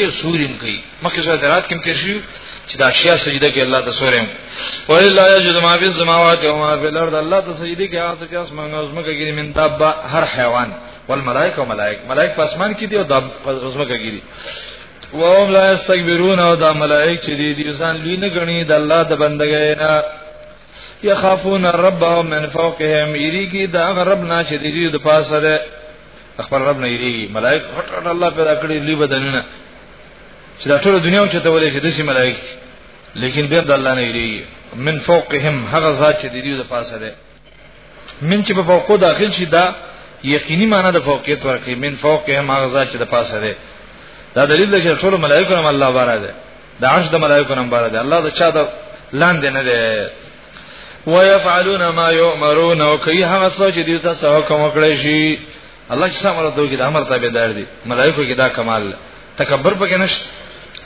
کې سوریم کوي مکه سورې درات کې تیر شو چې دا اشیاء سجده کې الله ته سوریم ولله یجز ما فی السماوات و ما فی الارض الله ته سجده کې هغه چې اسمان او زمکه کې من دابه هر حیوان والملائکه او ملائک ملائک په اسمان کې دي او د زمکه کې دي وهم لا استكبرون او دا ملائک چې دي دي ځان لوی نه غني د الله د بندګۍ نه يخافون ربهم من فوقهم يريږي دا رب نه چې دي د پاسه ده خپل رب نه یریږي ملائک غټ غټ الله پیدا کړی لوی بدنونه چې دا ټول دنیا کې ته ولې چې دسی ملائک دي لیکن بیا د الله نه یریږي من فوقهم هغه ذات چې د دې د پاسه ده من چې په فوقو داخل شي دا یقیني معنی د فوقیت ورکړي من فوقهم هغه ذات چې د پاسه ده دا دلیل دی چې ټول ملائکه هم الله بارا ده د عرش د ملائکه هم بارا ده الله د چا د لاندې نه ده ويفعلون ما يؤمرون او کوي هغه څه چې دوی ته څه حکم وکړي شي الله چې امر ته کوي د امر تابعدار دي ملائکه کې دا کمال تکبر پکې نشته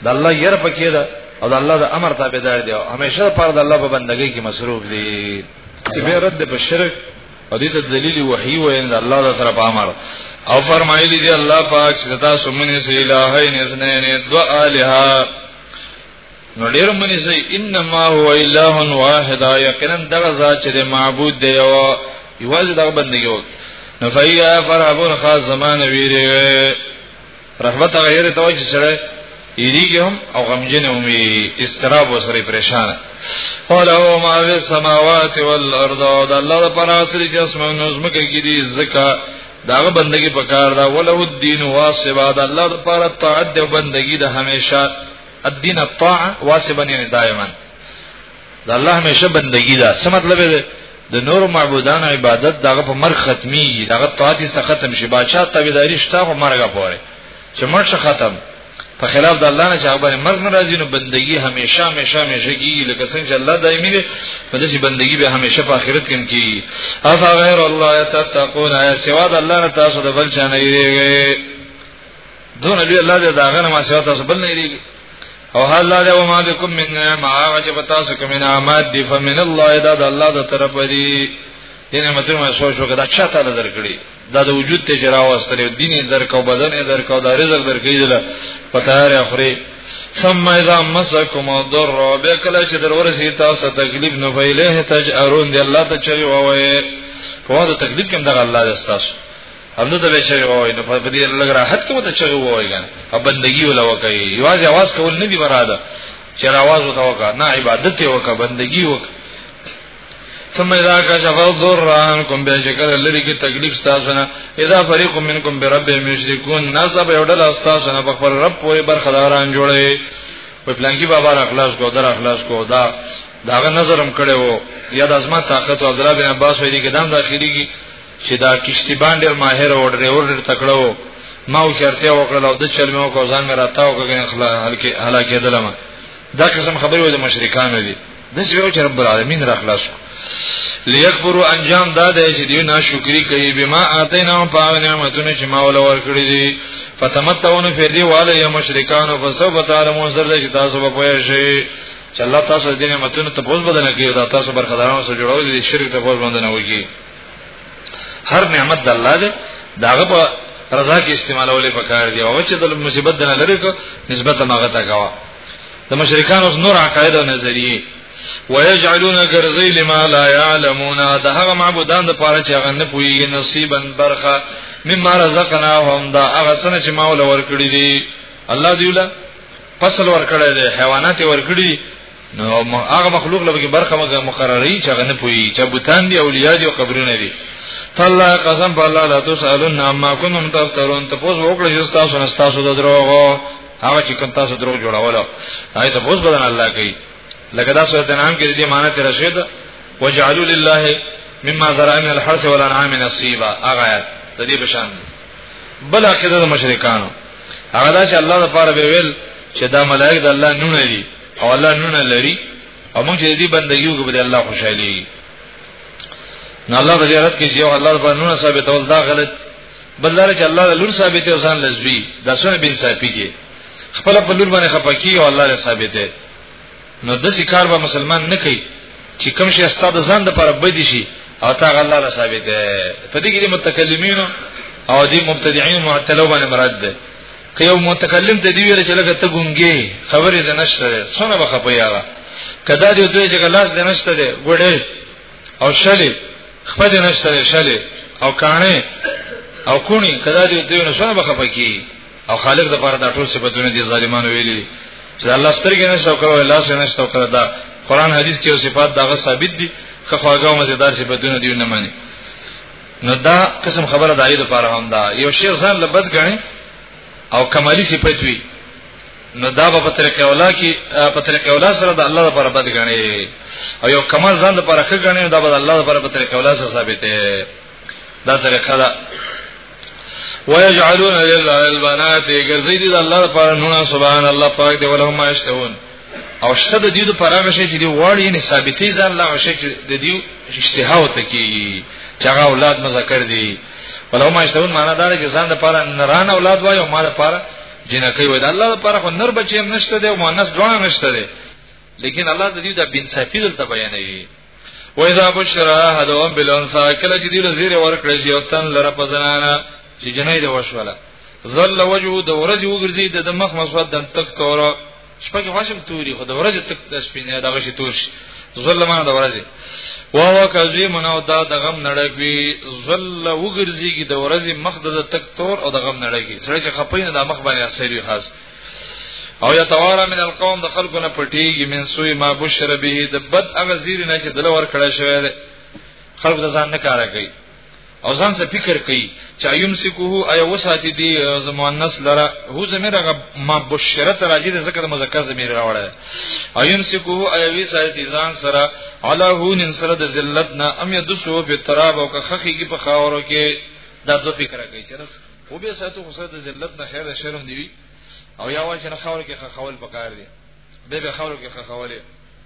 د الله ير پکې ده او د الله د امر تابعدار دي او همیشه پر د الله په بندګۍ کې مصروف دي چې به رد په شرک او دې ته دلیل وحی وین د الله تعالی طرف امر او فرمایلی دی الله پاک چې تاسو منی سي الہین اثنین دو الہ نو ډیر منی سي انما هو اله واحد یقینا دغه ذات چې معبود دی او یوازې دغه بندګي وکړي نو فیا فرحبون خاص زمانه ویری رحمت غیر ته چې سره یریږي هم او غمجن هم استراب وسره پریشان ولو ما فی السماوات والارض او د الله پر اصل چې اسمانو زمکه کې دي زکا داغه بندگی پکار دا ولو الدین واسباد الله پر تعد بندگی د همیشه الدين الطاعه واسبا يعني دائما دا الله همیشه بندگی دا څه مطلب دی د نور معبودان عبادت دغه په مر ختمي دغه طاعت است ختم شي بادشاہ تابعداري شته خو مرګه پوره چې مرشه ختم په خلاف د الله نه چې هغه مرګ ناراضي نو بندگی همیشه همیشه همیشه کیږي لکه څنګه چې الله دایمي دی په دې بندگی به همیشه په آخرت کې کیږي اف غیر الله تتقون یا سوا د الله نه تاسو د بل چا نه یریږئ دون لوی الله دې دا غنه ما سیوا تاسو بل نه لري او حال لا ده ما بكم من نعمه هغه چې پتا سو کوم نعمت دی فمن الله دا د الله د طرف دی دینه مطلب ما سوچ وکړه دا چاته درکړي دا د وجود ته جرا واستره دین درک او بدن درک او د رزق درکې دل پتا لري اخري ثم اذا مسكم الضر بكل چې در ورسي تاسو تکلیف نه ویلې تجارون دی الله ته چوي وایي فواز تکلیف کوم د الله د استاسو همدو ته به چغه وای نو په دې لګ راحت کوم ته چغه وای کنه په بندگی ولا وکي یوازې आवाज کول نه دی مراده چې आवाज وته وکا نه عبادت یې وکا بندگی وکا ثم اذا كشف الضر عنكم بشکر لری کی تکلیف تاسو نه اذا فريق منكم برب مشركون ناس به وډل استاسو نه په رب پورې برخداران جوړي په پلان کې بابا را خلاص کو در خلاص کو دا داغه نظرم کړو یا د ازما طاقت او عبد الله بن عباس ویلي کې دام داخلي چې دا کشتی باندې ماهر او ډرایور ډېر تکړه وو ما او چرتیا وکړل او د چل مې وکړ ځان مې راتاو کړم خلا هلکه هلاکه دلم دا قسم خبرې و د مشرکانو دي د څه یو چې رب العالمین را خلاص لیکبرو انجام دا دی چې دیو ناشکری کوي بما اتینا په نعمتونو چې ما ول ورکړي دي فتمتعون فی دی والا یا مشرکان او فسوب تعلمون زر دې چې تاسو به پوه شئ چې الله تاسو دې نعمتونو ته پوز بدل کړي او تاسو برخدارانو سره جوړول دي شرک ته پوز باندې نه وږي هر نعمت د الله دی داغه په رضا کې استعمالولې پکار دی او چې د مصیبت د لری کو نسبت ماغه تا کوا د مشرکان اوس نور عقاید او نظریه ويجعلون غرزي لما لا يعلمون دا هغه معبودان د پاره چې هغه نه پويږي نصیبا برخه مما رزقناهم دا هغه سن چې ماول ورکړي دي الله دیولا فصل ورکړي دي حیوانات ورکړي نو هغه مخلوق لږه برخه مګه مقرري چې غنه پوي چې بوتان دي اولیاء دي او قبرونه دي تعالی قسم په الله لا تسالون عما كنتم تفترون ته پوز وکړه چې تاسو نه تاسو د دروغو هغه چې کوم تاسو دروغ جوړول هغه ته پوز بدن الله کوي لکه دا سورته نام کې دې معنی ته رسید وجعلوا لله مما ذرا من الحرث والانعام نصيبا هغه آیات د دې بشان بل عقیده د مشرکانو هغه دا چې الله لپاره به ویل چې دا ملائک د الله نونه دي او الله نونه لري او موږ چې دې بندګیو کې به الله خوشالي نه الله په جهاد کې چې الله په نونه ثابت ول دا غلط بلاره چې الله لور ثابت او ځان لزوی دا سونه بن صافي کې خپل په لور باندې خپکی او الله له ثابت نو د څه کار به مسلمان نه کوي چې کوم شي استاد ځان د پر بد شي او تا الله له ثابت په دې کې متکلمینو او دې مبتدعين معتلو باندې مراد ده که یو متکلم ته دی ویل چې لکه ته ګونګي خبرې د نشته ده څونه بخه پیاغه کدا دې دوی چې لاس د نشته ده ګړې او شلې خپل نشته ده شلې او کانه او کونی کدا دې دوی نه څونه بخه پکی او خالق د پاره دا ټول صفاتونه دي ظالمانو ویلي چې الله سترګې نشته او کړه لاس نشته او کړه دا قران حدیث کې صفات دغه ثابت دي که خواږه او مزیدار صفاتونه دی نه مانی نو دا قسم خبره د عید لپاره هم دا یو شی ځان لبد غني او کمالی صفت وي نو دا په طریقې اولا کې په طریقې اولا سره د الله لپاره بد غني او یو کمال ځان لپاره ښه غني نو دا به د الله لپاره په طریقې اولا سره ثابت دی دا طریقه ده ويجعلون لله البنات ګرځي دي الله لپاره نونه سبحان الله پاک دی ولهم ما یشتهون او شته د دې لپاره هغه شی چې دی وړي نه ثابتې ځان لا شی چې د دې اشتها وته کی چې هغه اولاد مذکر دی ولوما اشتهون معنا دا چې ځان لپاره نران اولاد وای او ما لپاره جنکې وای د الله لپاره خو نر بچی هم نشته دی او مؤنث دونه نشته دی لیکن الله د دې د بن سفیل ته بیانوي و اذا بشر احدهم بالانثى کله چې دې زیره ورکړي چې او تن لره پزنانه چې جنې د وشوله ظل وجهه د ورځ وګرځي د مخ مسودن تک توره شپه کې ماشم توري خو د ورځې تک د شپې نه دغه شي تور شي ظلمانه د ورځې واه کازی مناو دا د غم نړګي ظل وګرځيږي د ورځې مخ د تک تور او د غم نړګي سره چې خپې نه د مخ باندې اثر وي خاص او یتوارا من القوم د خلکو نه پټيږي من سوی ما بشر به د بد اغزیر نه چې دلور کړه شوی خلک ځان نه کارا کوي او ځان څه فکر کوي چې ايوم سکو ايو وساتي دي زمونس لره هو زمير غ ما بشرت راځي د ذکر مذکر زمير راوړل ايوم سکو ايو وی ساتي ځان سره علا هون سره د ذلت نه ام يدسو به تراب او کخخي کې په خاورو کې دا دو فکر کوي چې رس خو به ساتو خو سره د ذلت نه خیر شرم دی او یا وای چې خاور کې خخول پکار دي به به خاور کې خخولې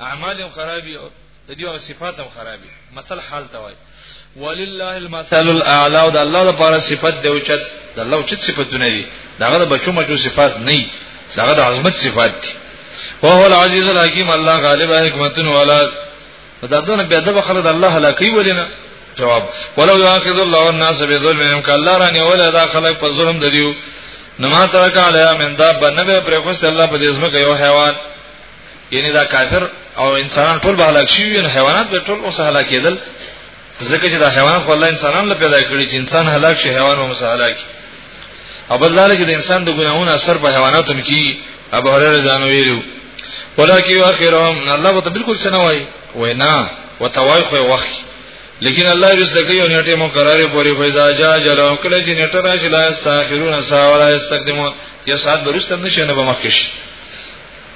اعمال هم خرابي او د دې او صفات هم خرابي مثل حال ته وای ولله المثل الاعلى او د الله لپاره صفات دی او چت د الله او چت صفاتونه دي داغه د بچو مچو صفات نه دي داغه د عظمت صفات دي او هو العزیز الحکیم الله غالب حکمتون ولا دا دونه به ادب خلک الله هلاکی ولینه جواب ولو یاخذ الله الناس بظلمهم کله رانه ولا دا خلک په ظلم دریو نما ترک علی من دابه نبی پر خوست الله په دې اسمه کې یو حیوان یعنی دا کافر او انسانان ټول به هلاک شي وي حیوانات به ټول اوس هلاک کېدل ځکه چې دا حیوانات خو الله انسانان له پیدا کړی چې انسان هلاک شي حیوان هم هلاک او بل دا چې د انسان د ګناهونو اثر په حیواناتو هم کیږي ابو هرره ځان ویلو ولکه یو اخرهم الله وت بالکل سنوي وینا وتوای خو وخت لیکن الله یې زکه یو نیټه مو قرار پورې فیضا جا جلو کله چې نیټه راشي لا استاخرون سا ولا استقدمون یا سات برسته نشي نه بمخکش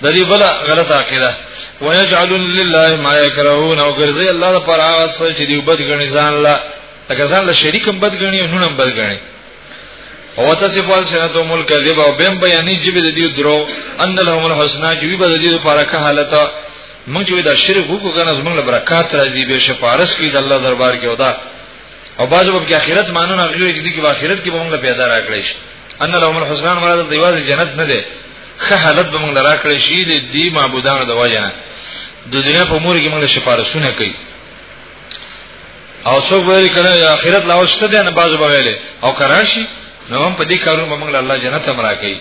د دې بل غلطه عقیده ويجعل لله ما يكرهون او ګرځي الله لپاره هغه څه چې دی بد غني ځان لا لکه ځان له شریکم بد غني او نونم بد غني او تصف السنتهم الكذب او بهم بیانې چې به د دې درو ان لهم الحسنا چې به د دې لپاره که حالت موږ چې دا شرک وکړو کنه زموږ له برکات راځي به شفارس کوي د الله دربار کې او دا او باز په کې اخرت مانو نه غوړي چې د اخرت کې به موږ پیدا راکړې شي ان لهم الحسنان مراد د یوازې جنت نه ده خه حالت به موږ راکړې شي د دې معبودانو د وجنه د دنیا په امور کې موږ شفارسونه کوي او څوک ویل کنه اخرت لا وشته ده نه باز به ویل او کراشي نو هم په دې کارو موږ الله جنت امر کوي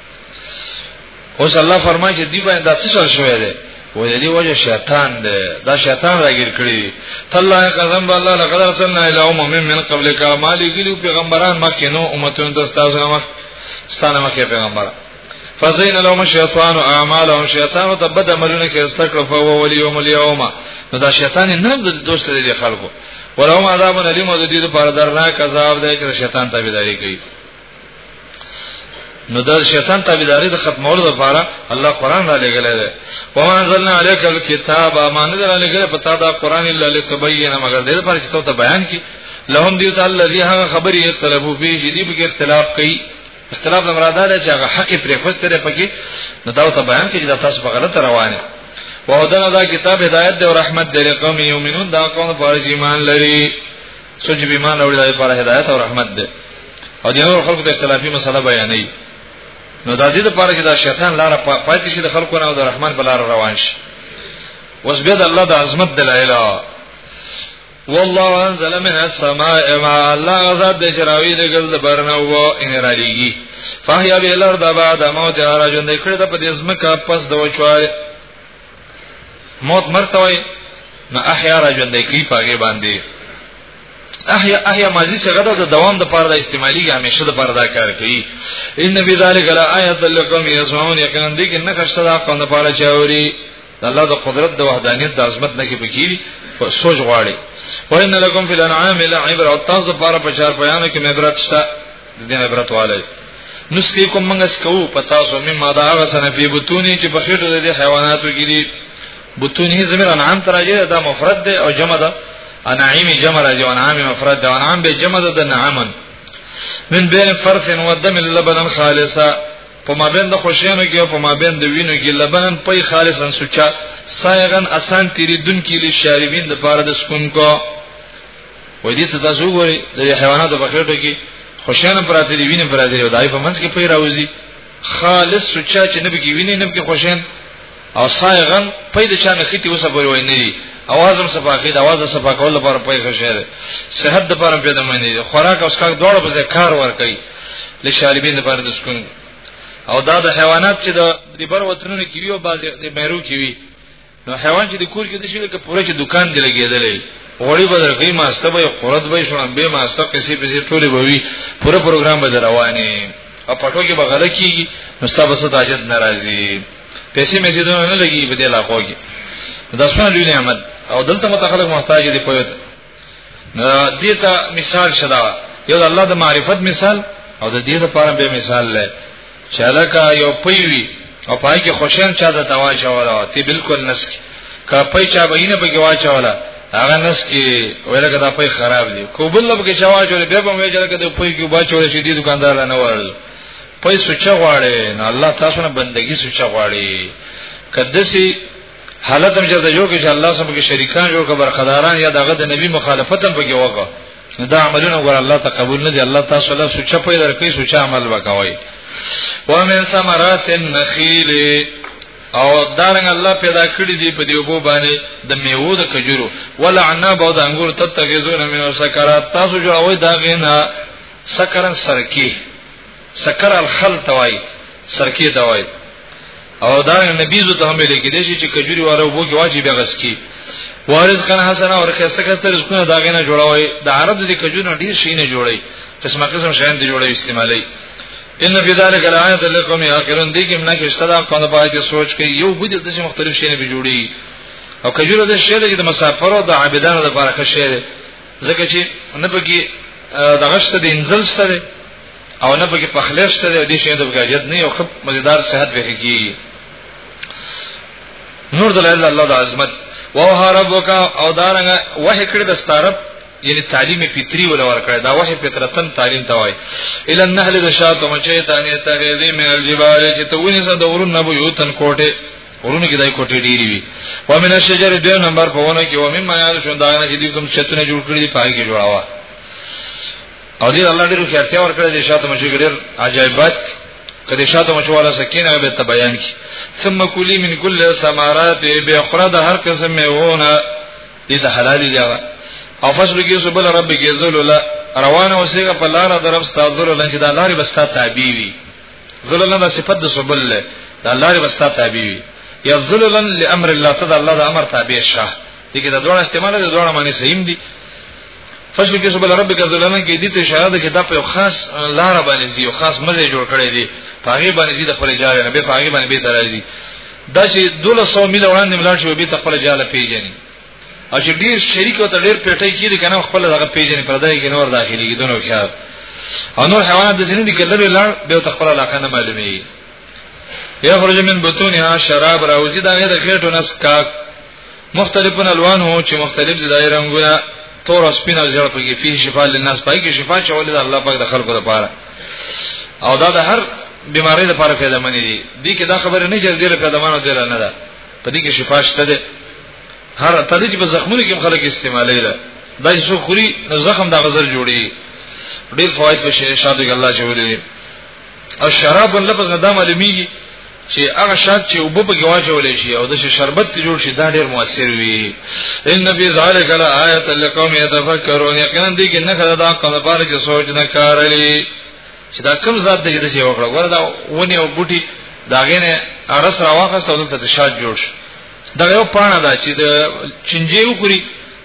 اوس الله فرمایي چې دی باندې داسې څه شوی دی و دې وجه شیطان دی دا شیطان راګیر کړی تالله قسم بالله لقد ارسلنا الى امم من قبلك ما لګلو پیغمبران مکه نو امتونو د تاسو نه مخ ستانه مکه پیغمبر فزین لهم الشیطان اعمالهم شیطان ته بد عملونه کې استکړه فهو ولیوم الیوم نو دا شیطان نه د دوست لري خلکو ولهم عذاب الیم او د دې لپاره درناک عذاب دی چې شیطان تابعداري کوي نو د شیطان تابعداري د ختمولو لپاره الله قران را لګلې ده په انزلنا عليك الكتاب امان در لګلې په تا دا قران الا لتبين مگر دې لپاره چې ته بیان کی لهم دیو تعالی الذي هغه خبري اختلافو به جدي به اختلاف کوي اختلاف د مراده ده چې هغه حق پرې خوستره پکې نو دا ته بیان کې چې تاسو په غلطه روانه وهدنا دا کتاب هدایت دی او رحمت دی لقوم یؤمنون دا قوم په ایمان لري څو چې ایمان راوړي د لپاره هدایت او رحمت ده او د نور خلکو ته اختلافي مسله بیانوي نو د دې لپاره چې دا شیطان لار پاتې شي د خلکو نه او د رحمان په لار روان شي اوس به د الله د عظمت دلایل والله انزل من السماء ما الله غزاد د چراوی د ګل د برنه و ان را لګي فهیا به لر د بعد موت راجون د کړه د پدې زمکه پس د وچوي موت مرته وای نو احیا را ژوندې کی پاګې باندې احیا احیا ماضی څنګه د دوام د پاره د استعمالي همیشه د پاره دا کار کوي ان فی ذلک لا آیات لکم یسمعون یقینا دې کې نه خشته دا په پاره چاوري د الله د قدرت د وحدانیت د عظمت نه کې بکیری سوچ غواړي وان لکم فی الانعام لعبرۃ تاسو لپاره په چار پیانو کې عبرت شته د دې عبرت والي نسخي کوم موږ سکو پتا سو مما دا هغه سنه په بتونی چې په خېټو د حیواناتو کې دي بتونی زمير انعام تراجه دا مفرد ده او جمع ده انعام جمع راځي انعام مفرد ده انعام به جمع ده د نعمن من بین فرث و دم لبنا خالصا په مابین د خوشینو کې په مابین د وینو کې لبنن پي خالصا سوچا سایغن اسان تیری دن کې لشاربین د پاره د سکون کو وای دي ته تاسو وګورئ د حیواناتو په خېټه کې خوشاله پراته دي وینې پراته دي دای په منځ کې پیر راوځي خالص سچا چې نبی کې وینې نبی کې خوشاله او سایغن پیدا چا نه کیتی اوسه بوي وای نه دي اواز هم صفا کړي د اواز صفا کول لپاره پای ښه شه ده صحت لپاره پیدا معنی دي خوراک او اسکاک دواړه په ځای کار ور کوي لشاربین لپاره د سکون او دا د حیوانات چې د بر وطنونو کې وي او بعضي د مېرو کې وي نو حیوان چې د کور کې د شي لکه پوره چې دکان دی لګېدلې غوړي به درکې ماسته به قرت به شوم به ماسته کسي به ټولې به وي پوره پروګرام به رواني او پټو کې به غل کیږي نو ستاسو ست اجد ناراضي پیسې مې زیدو نه لګي په دې علاقو کې دا څونه لوی نعمت او دلته متخلق محتاج دي په دیتا مثال شدا یو الله د معرفت مثال او د دې لپاره به مثال لای چې الکه یو پیوی او پای کې خوشحال چا د تواش ولا تی بالکل نسک کا پای چا بینه په کې واچ ولا هغه نس کې ویلګه دا پای خراب دی کو بل لب کې چواج ولې به به ویل کې د پای کې باچو شي دي دکاندار نه ورل پای سوچ غواړي نه الله تاسو نه بندگی سوچ غواړي کدسی حالت هم چرته جوړ کې چې الله سم کې شریکان جوړ کړه برخداران یا دغه د نبی مخالفت هم پکې وکړه نو دا عملونه ور الله ته قبول نه دي الله تاسو له سوچ په در کې سوچ عمل وکوي ومن ثمرات النخيل او دارنګ الله پیدا کړی دی په دیوبو باندې د میوو د کجورو ولا عناب او د انګور تتغزون من سکرات تاسو جوړوي دا غینا سکرن سرکی سکر الخل توای سرکی توای او دا نبیزو ته هم لیکل دي چې کجوري واره وو کې واجب غس کی وارز کن حسن اور کسته کسته رزقونه دا غنه جوړوي د عرب د کجورو ډیر شي نه جوړي قسمه قسم شین دي جوړي استعمالي ان فی ذلک الایات لکم یاقرون دې کې منه کې اشتدا قانون پای کې سوچ کوي یو بده د مختلف شي نه به جوړي او کجورو د شی د مسافرو د عابدانو لپاره ښه شی ځکه چې نه بګي د غشت د انزل ستره او نه پکې پخلی شته دی او دې شي ته پکې حاجت نه یو خپ مزیدار صحت به کیږي نور دلایل الله د عظمت وه ربک او دارنګ وه کړی د ستارب یعنی تعلیم فطری ولا ورکړی دا وه فطرتن تعلیم ته وای ال النحل د شاتو مچې تانه تغیذی من الجبال چې ته ونی سره د ورن نه بو یو تن کوټه ورونه کې دای کوټه ډیری وی و من الشجر د نمبر په ونه کې و مم منال شو دا نه چې کوم شتونه جوړ کړی دی پای کې جوړاوه او دې الله ډېر خیرتیا ورکړي دي شاته مشي ډېر عجایبات کدي شاته مشي ولا سکینه به ته بیان کی ثم کلی من کل ثمرات به اخرى د هر قسم میونه دې ته حلال دي او فصل کې سبل رب کې ذللا روانه اوسېګه په لار درب ستاسو ذللا چې دا لارې بستا تابع وي ذللا د صفت د سبل له دا لارې بستا تابع وي یا ذللا لامر الله تعالی الله د امر تابع شه دغه د دوه استعمال د دوه معنی صحیح دي فشل کې سبحان ربک ذلنا کې دي ته شاهد کې دا په خاص لار باندې زی او خاص مزه جوړ کړی دی پاغي باندې زی د خپل جاله نه به پاغي باندې به درازي دا چې 1200 میل وړاندې ملان شو به خپل جاله پیژني او چې ډیر شریک او ډیر پیټي کیږي کنه خپل دغه پیژني پردای کې نور داخلي کې دونو خیال او نور حیوانات د زینې دي کله لار به خپل علاقه نه معلومي یخرج من بطونها شراب راوزی دا غیر خېټو نس کاک مختلف الوان هو چې مختلف دي دای رنگونه تور سپین او زیړ پکې فيه شفاء للناس پای کې شفاء چولې ده الله پاک د خلکو لپاره او دا د هر بیماری لپاره پیدا منی دي دي کې دا خبره نه جز ډیره پیدا مانو ډیره نه ده په دې کې شفاء شته ده هر تدې چې په زخمونو کې خلک استعمالي ده دا چې څو خوري زخم د غزر جوړي ډیر فواید په شی شاده الله جوړي او شراب لفظ نه دا معلومیږي چې هغه شرط چې وب په گواچول شي او د شربت ته جوړ شي دا ډیر موثر وي ان نبی ذالک لا آیت لقوم یتفکرون یقینا دې کې نه خدای دا قل بار چې سوچ نه کارلی چې دا کم ذات دې دې وکړه وردا ونی او بوټي دا غینه ارس راوخه سولته ته شاد جوړ شي دا یو پاڼه ده چې د چنجي وکړي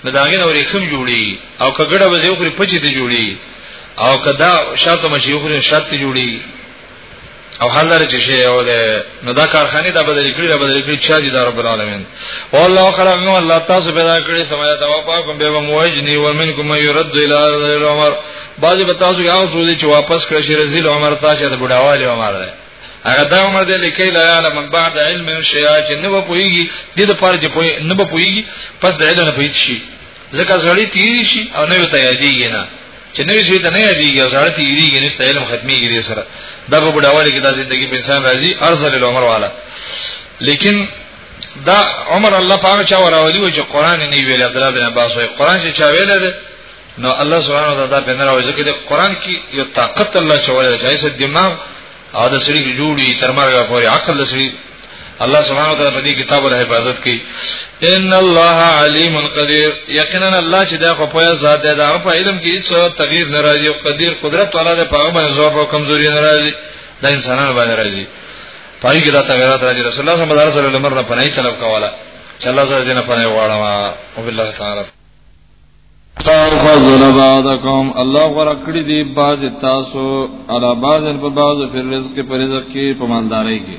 د داغې نه ورېخم جوړي او کګړه وځي وکړي پچې دي جوړي او کدا شاته مشي وکړي شاته جوړي او حلره چې شی او ده نو دا کارخانه دا بدل کړی دا بدل کړی چا دي دا رب العالمین والله خلقکم الله تاسو پیدا کړی سمایا دا پاکم به موجنی ومنکم یرد الی العمر بعضی به تاسو هغه څه چې واپس کړی شي رزل عمر ته چې د بډاوالي عمر ده هغه دا عمر دی لکه لا علم من بعد علم شیعه چې نه پويږي د دې لپاره چې پوي نه پويږي پس د علم نه پوي شي ځکه زړی تیری شي او نه وته یادېږي نه چې نوې شي ته نه یادېږي او زړی تیریږي نو ست علم ختميږي دې سره دا په بډاوالي کې دا ژوندۍ په انسان راځي ارزل العمر والا لیکن دا عمر الله پاک چا وراولي و چې قران نه ویل عبد الله بن عباس وایي قران چې چا ویل دی نو الله سبحانه وتعالى دا بنره وایي چې قرآن کې یو طاقت الله چولې ده چې دماغ او د سړي جوړي تر مرګه پورې عقل د سړي الله سبحانه وتعالى په دې کتاب له حفاظت کوي ان الله علیم قدیر یقینا الله چې دا خو په ذات دی دا په علم کې هیڅ تغییر ناراضي او قدیر قدرت والا د پاغه باندې زور او کمزوري ناراضي د انسانانو باندې ناراضي پای کې دا تغیرات راځي رسول الله صلی الله علیه وسلم لمر نه پناه طلب کوله چې الله زړه دې نه پناه غواړم او بالله تعالی فضل بعضکم الله غره کړی دی باز تاسو علا باز په باز پر رزق پر رزق کې په مالداري کې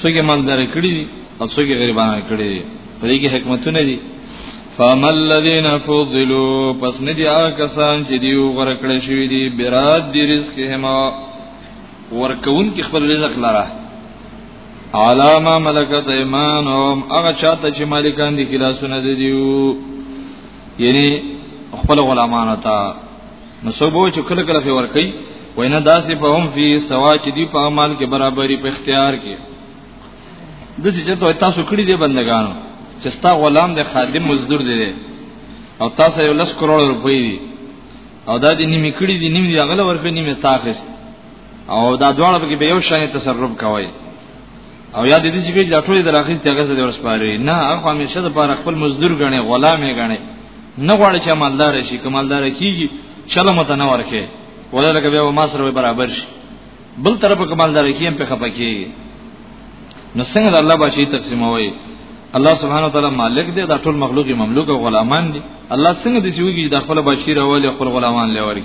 څوګه مالداري کړی دی او څوګه غریبانه کړی دی په دې کې حکمتونه دي فاما الذين فضلوا پس ندی هغه کسان چې دیو غره کړی شوی دی براد دی رزق هما ورکون کې خپل رزق لره علامه ملکت ایمانهم هغه چاته چې مالکان دي کلاسونه دي دیو یعنی خپل غلامانو ته نو سبو چې کله کله ور کوي وینا داسې په هم فی سوا چې دی په عمل کې برابرۍ په اختیار کې د څه چرته تاسو کړی دی بندگانو چې ستا غلام د خادم مزدور دی او تاسو یو لس کروڑ روپۍ دی او دا دې نیمه کړی دی نیمه دی غل ورپې نیمه تاخست او دا دواړه به به یو شان تصرف کوي او یاد دې چې به دا ټول دراخیز ته غزه ورسپاري نه هغه همیشه د پاره خپل مزدور غني غلام یې غني نه غواړي چې مالدار شي کمالدار کیږي چلو متنه ورکه ولرکه به ما سره برابر شي بل طرف کمالدار کیم په خپه کیږي نو څنګه د الله بچی تقسیموي الله سبحانه وتعالى مالک دی دا ټول مخلوق مملوک او غلامان دي الله څنګه د سیوږي د خپل بچی راولي خپل غلامان لوري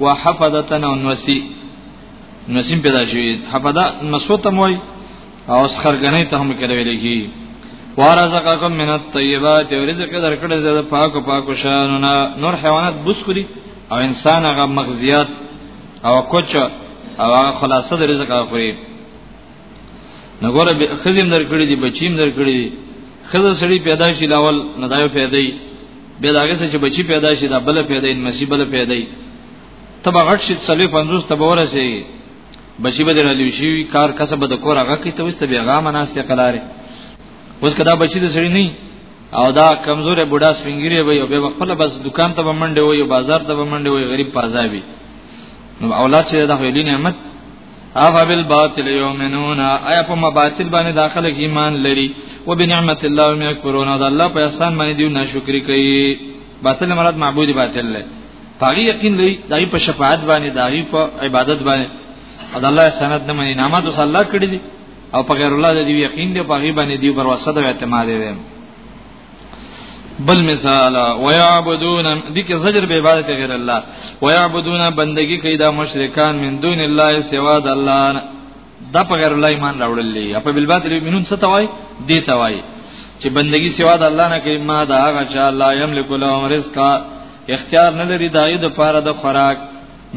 وحفظتن او نوسی نسیم پیدا شوی حفظه نسوته موي او سخرګنې ته هم کړی ویل کی ورزقکم من الطيبات ورزق درکړه د پاکو پاکو شانو نور حیوانات بوس کړی او انسان هغه مغزیات او کوچ او هغه خلاصه د رزق اخوري نو ګوره خزم درکړي دي بچیم درکړي دي خزه سړی پیدا شي لاول نه دایو پیدا دی به داګه چې بچی پیدا شي دا بل پیدا دی مسی بل پیدا دی تب غټ شي سلوي 50 تب ورسي بچی به درلې شي کار کسب د کور هغه کې ته وسته بیغه مناسته قلاره اوس کدا بچی د سړی نه او دا کمزورې بوډا سپینګری وي او به خپل بس دکان ته بمنډه وي بازار ته بمنډه وي غریب پازابي نو اولاد چې دا خو نعمت افا بالباطل یؤمنون ایا په مباطل باندې داخله ایمان لري او بنعمت الله هم یکفرون او الله په احسان باندې دی ناشکری کوي باطل مراد معبود باطل لري پاغي یقین لري دای په شفاعت باندې دای په عبادت باندې او الله سند نه مني نعمت وس الله کړی دي او په غیر الله دې یقین دی پاغي باندې دی پر وسه د اعتماد دی بل مثال ويعبدون دي کې زجر به عبادت غیر الله ويعبدون بندگی کوي دا مشرکان من دون الله سوا د الله دا په غیر الله ایمان راوړل دي په بل باطل یمنون څه توای دي توای چې بندگی سوا د الله نه کوي ما دا هغه چې الله یملک لهم رزقا اختیار نه لري دایې د پاره د خوراک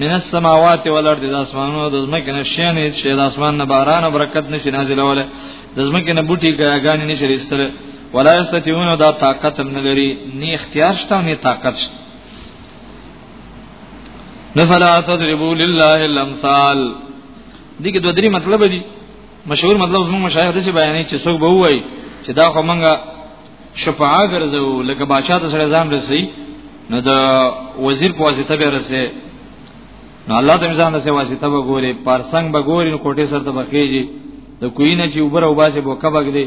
من السماوات والارض د اسمانونو د زمکه نشانه شي د اسمان نه باران او برکت نشي نازلوله د زمکه نه بوټي ګاګان نشي رسل ولا استتیون دا طاقت هم نه لري نه اختیار شته نه طاقت شته نفلا تضربوا لله الامثال دغه دوه درې مطلب دي مشهور مطلب زموږ مشایخ د څه بیانې چې څوک به وایي چې دا خو مونږه شفاعه ګرځو لکه بادشاہ ته سره ځان رسي نو د وزیر په واسطه به رسي نو الله د ځان سره واسطه به ګوري پرسنګ به ګوري نو کوټه سره ته بخېږي د کوینه چې وبره وباسه بو کبګ دی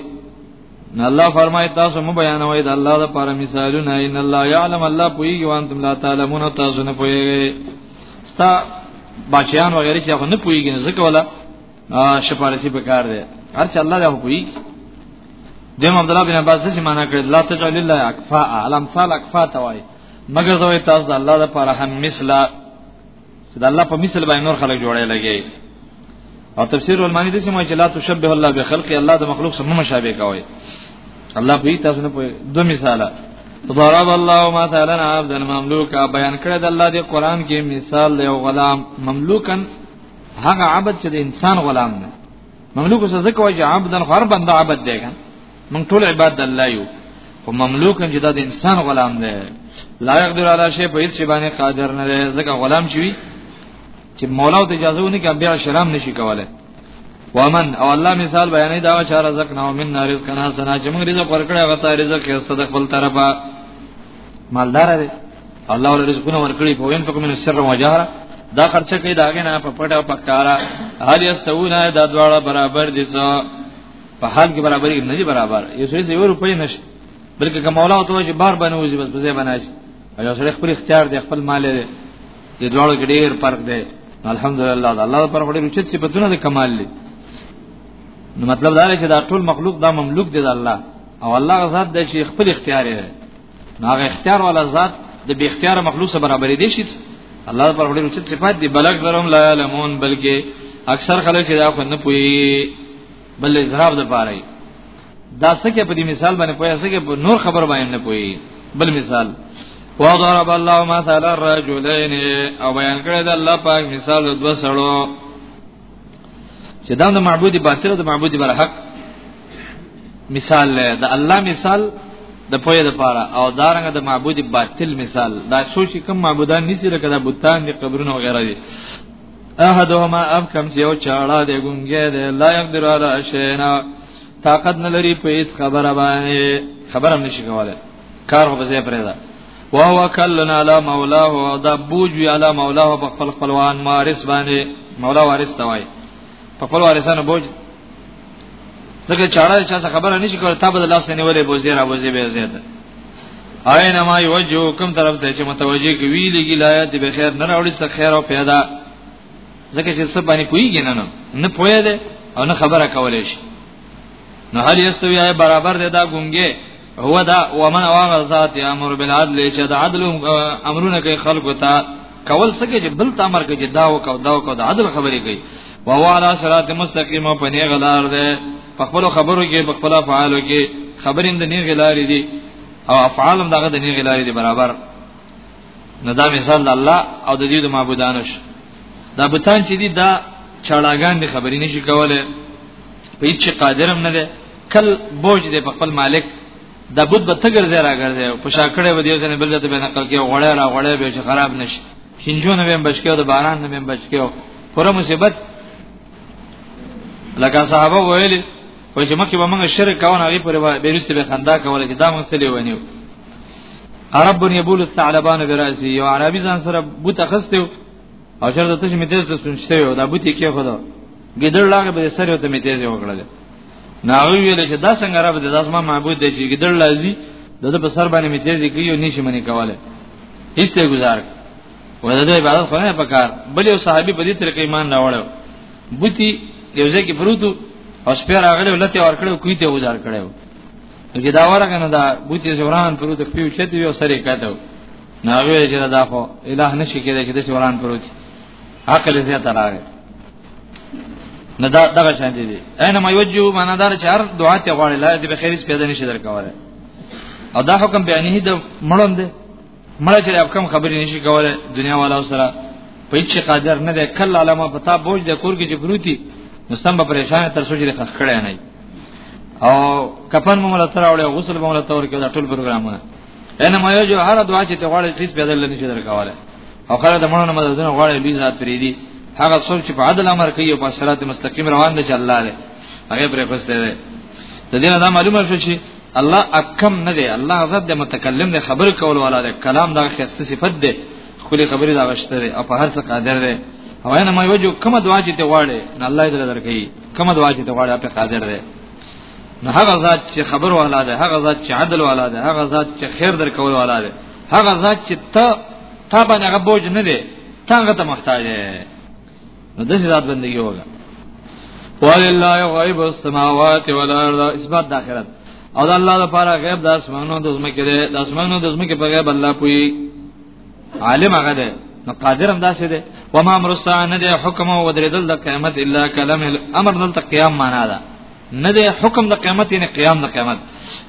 نو الله فرمایي تاسو مو بیانوي د الله د پاره مثالونه ان الله يعلم الله پويږي وانتم لا تعلمون تاسو نه پويږي ستا بچیان وغیرہ چې هغه نه پويږي ځکه ولا ا شپارسی په کار دی هر چې الله له کوي دیم عبد الله بن عباس د څه معنا کړل لا تجعل الله اکفاء علم فال اکفاء توای مگر زوی تاسو د الله د پاره هم مثلا چې د الله په مثل باندې نور خلک جوړه لګي او تفسیر المانی د څه معنی چې لا تشبه الله بخلق الله د مخلوق سره مشابه کوي الله په تاسو نه په دوه مثاله ضرب الله مثلا عبدا مملوکا بیان کړی د الله دی قران کې مثال دی او غلام مملوکن هغه عبد چې د انسان غلام نه مملوک څه ځکه وایي عبد هر بنده عبد دی ګان من ټول عباد الله یو خو مملوک چې د انسان غلام دی لا یقدر علی شی په هیڅ باندې قادر نه دی ځکه غلام چوي چې مولا ته اجازه ونی کې بیا شرم نشي کولای ومن او الله مثال بیانې دا چې رزق نه ومن رزق نه سنا چې موږ رزق ورکړی هغه ته رزق یې صدق بل طرفه مالدار دی الله ول رزقونه ورکړي په وین فکم من سر و جهر دا خرچه کوي داګه نه په پټه په کارا هل یستوونه دا دواړه برابر دي څو په حال کې برابر نه دي برابر یو څه یو روپۍ نشته بلکې که مولا او ته چې بار باندې وځي بس بځه باندې شي او سره خپل اختیار دی خپل مال دی د دواړو کې ډېر فرق دی الحمدلله دا الله پر وړي رچت صفاتونه د کمال دي نو مطلب دا دی چې دا ټول مخلوق دا مملوک دی د الله او الله غزاد د شیخ خپل اختیار دی هغه اختیار ولا ذات د بی اختیار مخلوق سره برابر دي شي الله پر وړي چې صفات دي بلک درهم لا علمون بلکې اکثر خلک دا خو نه پوي بل اضراب د پاره دا څنګه په دې مثال باندې پوهه څنګه په نور خبر باندې نه پوي بل مثال وضرب الله مثلا الرجلين او بیان کړی د الله پاک مثال د دوه سړو چې دا د معبود باطل د معبود بر حق مثال د الله مثال د پوهې لپاره او دارنګ د معبود باطل مثال دا څو چې کوم معبودان نسی لکه د بوتان د قبرونو وغیرہ دي احدهما اب کم چې یو چاړه دی ګونګې دی لا يقدر على شيء طاقت نه لري په هیڅ خبره باندې خبره نشي کوله کار خو بځه پرې ده وهو کلن علی مولاه او دا بوج وی علی مولاه په خپل خپلوان مارس باندې مولا وارث توای په خپل وارثانو بوج ځکه چاړه چا خبره نشي کول تا به لاس نه ولې بوزي را بوزي به زیاته آینه ما یوجو کوم طرف ته چې متوجه کی ویلګی لایات به خیر نه راوړي څه خیر او پیدا ځکه چې سب باندې کویږي نه نه پوهه ده او نه خبره کولې شي نو هر یستوی برابر ده دا ګونګه هو دا ومن واغ ذات امر بالعدل چې د عدل امرونه کوي خلکو ته کول سکه چې بل تامر کوي دا وکاو دا وکاو د عدل خبرې کوي او هو علی صراط مستقیم په نه غلار ده په خپل خبرو کې په خپل افعالو کې خبرې د نه غلار دي او افعال هم دغه د نه غلار دي برابر نه دا مثال د الله او د دې د معبودانش دا بوتان چې دي دا چاړاګان دي خبرې نشي کوله په هیڅ قادرم نه ده کل بوج دې په خپل مالک د بوت به تګر زه راګرځي په شاکړې به دې ځنه بل ځای ته به نقل کې غړې را غړې به چې خراب نشي شینجونه به بچکیو د باران نه به بچکیو پوره مصیبت لکه صحابه ویل و چې مکه به موږ شرک کاوه هغه پر به رسته به خندا کوله چې دا موږ سلی ونیو عرب یبول الثعلبان براسي یو عربي ځان سره بوت اخستو او چرته ته چې مې تیز ته سنشته یو دا بوت یې کې خدا ګیدړ لاغه به سره ته مې تیز وکړل ناوی ویل چې دا څنګه رب دې داسما معبود دی چې ګدړ لازی دغه په سر باندې میتیزي کوي او نشي منی کوله هیڅ ته گزار ولدا عبادت خو نه پکار بل یو صحابي په دې طریقې ایمان راوړل بوتي یو ځای کې پروتو او سپیر هغه ولته ور کړو کوي ته وزار کړو چې دا ورګه نه دا بوتي زوران پروتو پیو چې دی سره کاته ناوی چې دا خو الہ نشي کېدای چې د زوران پروتي عقل زیات راغی نه دا دغه شان دي اينما يوجو معنا دار چې هر دعا ته غواړي لا دې به خیر هیڅ پیدا نشي درکواله او دا حکم بیان نه دی مړم دی مړ چې اب کم خبرې نشي کوله دنیا والا سره په هیڅ قادر نه دی کله علامه پتا بوج د کور کې جبروتی نو سم به پریشان تر سوچ لري خخړې نه او کفن مو مل تر اوله غسل مو مل تور کې دا ټول پروګرامونه ان ما یو هر دعا چې ته غواړې سیس به دل نه چدر کاواله او کله د مړو نه مددونه غواړې لوی ذات پری دي هغه څوک چې په عدل امر کوي او په صراط مستقیم روان دي چې الله له هغه پرې خوسته ده د دې نه معلومه شو چې الله اکم نه دی الله عزت د متکلم د خبر کول والا د کلام د خسته صفت ده خلی خبرې دا غشته ده او په هر څه قادر ده او انا ما یوجو کوم دعا چې ته غواړې نه الله دې درکې کوم دعا چې ته غواړې په قادر ده نو هغه ذات چې خبر والا ده هغه ذات چې عدل والا ده هغه ذات چې خیر درکول والا ده هغه ذات چې ته تا باندې هغه بوج نه دی تا هغه ته محتاج دی نو دغه ذات بندگی وکړه ولله غیب السماوات والارض اثبات د اخرت او د الله لپاره غیب د اسمانو د زمکه دی د اسمانو د زمکه په غیب الله پوي عالم هغه ده نو قادر هم داسې ده و ما امر الساعه نه ده حکم او درېدل د قیامت الا کلام الامر دلته قیام معنا ده نه ده حکم د قیامت نه قیام د قیامت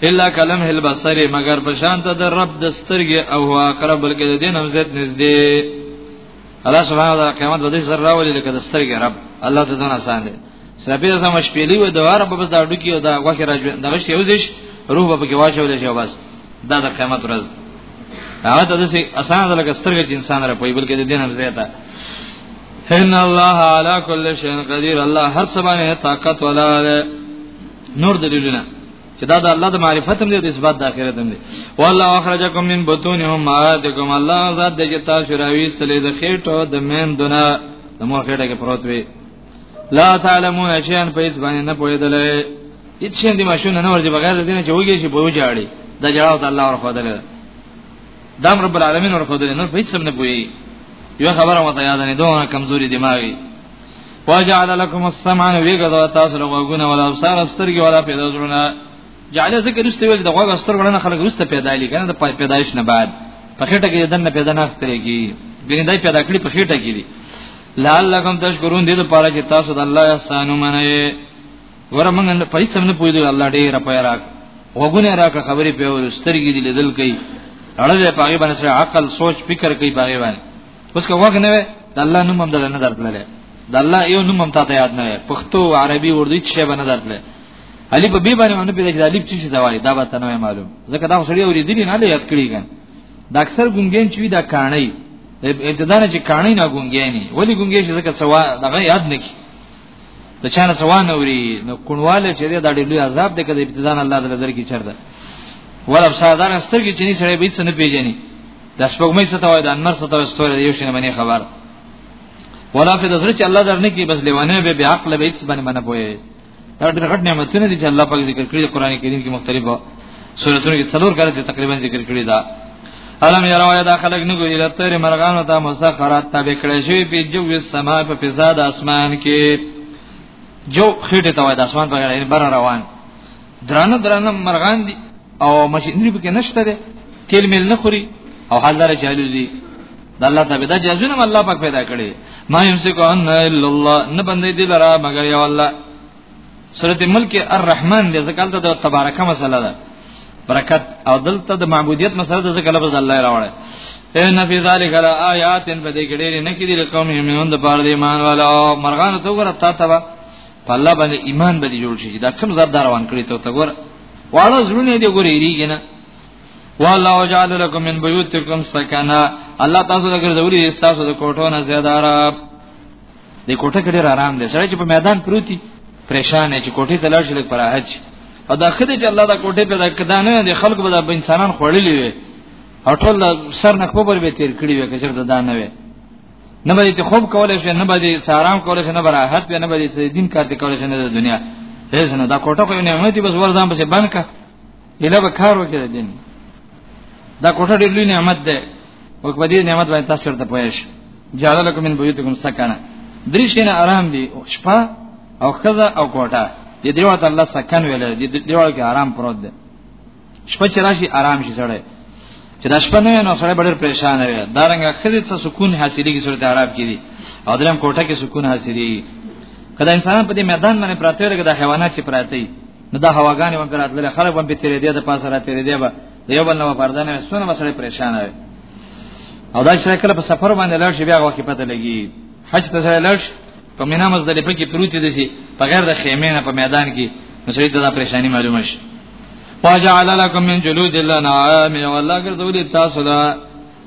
الا کلام البصر مگر په شان ته د رب د سترګې او هو اقرب بلکې د دین هم زیات نږدې الله سبحانه وتعالى قیامت د دې سره راولي لکه د سترګې رب الله ته دونه آسان ده سپیده سم شپېلې و دواره په دا ډکی او دا غوخه راځي دغه شی وزش روح به کې واچول شي بس دا د قیامت ورځ هغه ته دسی اسان ده لکه سترګې چې انسان را پوي بلکې د دین هم زیاته ان الله علی کل شیء قدیر الله هر څه باندې طاقت ولا نور دلیلونه چې دا د الله د معرفت هم دی د اثبات د اخرت هم دی والله اخرجکم من بطون امهاتکم الله ذات دې چې تاسو راويستلې د خېټو د مین دنا د مور خېټه کې پروت وي لا تعلمون شيئا فیس باندې نه پوهیدل هیڅ شي دې ماشون نه ورځي بغیر د دې چې وګی شي بوج اړي دا جواب الله ورخو دل دام رب العالمین ورخو دل نو هیڅ نه پوهی یو خبره مته یاد نه دوه کمزوري دماغي وجعل لكم السمع ويغذا تاسو له غوونه ولا ابصار سترګي ولا پیدا زړونه جعل ذکر است ویل د غوږ سترګونه خلک است پیدا لې کنه د پیدایش نه بعد په خټه کې دنه پیدا نه سترګي ګینه دای پیدا کړی په خټه کې دي لعلکم تشکرون دې لپاره چې تاسو د الله احسان ومنئ ورمنګ نه پیسې نه پوي دی الله ډېر پیرا وګونه راکه خبرې په ورسترګې دي لیدل کوي اړه په هغه باندې عقل سوچ فکر کوي په هغه باندې اوس که وګ نه وي د الله نوم هم دلته نه درتلل د الله یو نوم هم تاسو یاد نه وي پښتو او عربي اردو هیڅ شی باندې درتلل علي په بي باندې باندې پیدا چې علي څه شي دا وایي دا به تنه معلوم ځکه دا سړی اورېدلی نه لې یاد کړی ګان د اکثر ګونګین چې دا کاني ابتدا نه چې کاني نه ګونګینی ولی ګونګی چې ځکه سوا دغه یاد نه کی د چانه سوا نه وري نو کونواله چې دا ډېر لوی عذاب دی کله ابتدا نه الله تعالی درکې چرته ول افسادان سترګې چې نه سره به څه نه پیژني د سپوږمۍ څخه وای د انمر څخه ستوره یو شنه باندې خبر ولا فی د زړه چې الله درنه کې بس لیوانه به به عقل به هیڅ باندې باندې پوي دا ډېر غټ نعمتونه دي چې الله پاک ذکر کړی قرآن کریم کې مختلفه سورتونو کې څلور کړه چې تقریبا ذکر کړی دا علم یراو یا داخلك نګو اله تیر مرغان ته مسخرات تابع کړی شوی په جو السما په فزاد اسمان کې جو خېټه ته وای د اسمان په غیر بر روان درانه درانه مرغان دي او ماشینری پکې نشته ده تیل مل نه خوري او حالدار چالو دي د الله تعالی دا جزونه الله پاک پیدا کړي ما یمسکو ان الا الله نه بندې دي لرا مگر یو الله سورته ملک الرحمن دې ځکه ته تبارک مسله ده برکت او دلته د معبودیت مسله ده ځکه لفظ الله راوړل ان فی ذلک لآیات فدې کې ډېر نه کې دي قوم یمنون د پاره د ایمان والا مرغان څو ورته تا په الله باندې ایمان به دې جوړ شي دا کم زړه دار روان کړی ته ته ګور واړه زړونه دې ګورې ریږي نه والله وجعل لكم من بيوتكم سكنا الله تاسو ته ګرځولې تاسو د کوټو نه زیاده آرام دې کوټه کې ډېر آرام دی سړی چې په میدان پروتي پریشان دی چې کوټه ته لاړ شي لکه پراهج او دا خدای چې الله دا کوټه په دغه کدانه دي خلکو به د انسانان خوړلې وي او ټول سر نه خبر به تیر کړی وي کچر دا نه وي نه به دې خوب کولای شي نه به دې سارام کولای شي نه به راحت به نه به دې دین کار دې کولای شي نه د دنیا هیڅ نه دا کوټه خو نعمت دی بس ورځم بس بند کا اله به کار وکړي دین دا کوټه ډېر لوی نعمت ده او په دې نعمت باندې تاسو ورته پوهیږئ جعل لكم من بيوتكم سكنا درشنه آرام دي شپه او خزه او کوټه دې دیوته الله سکن ویل دې دیوته کې آرام پروت ده شپه چې راشي آرام شي سړی چې دا شپه نه نو سړی ډېر پریشان وي دا رنګه خځه څه سکون حاصلېږي صورت عرب کې دي او درم کوټه کې سکون حاصلېږي کله انسان په دې میدان باندې پراته لري دا حیوانات چې پراته دي نو دا هواګانې وګرات لري خلک هم به تیرې دي د پاسه را تیرې دي به یو بل نو پردانه سونه مسله پریشان وي او دا چې کله په سفر باندې لاړ شي بیا وخت پته لګي حج ته لاړ شي په مینا مزدلفه کې پروت دي سي په غیر د خیمه نه په میدان کې مشرید دا پریشانی معلومه شي واجعل لكم من جلود الانعام والله ګرځولې تاسو دا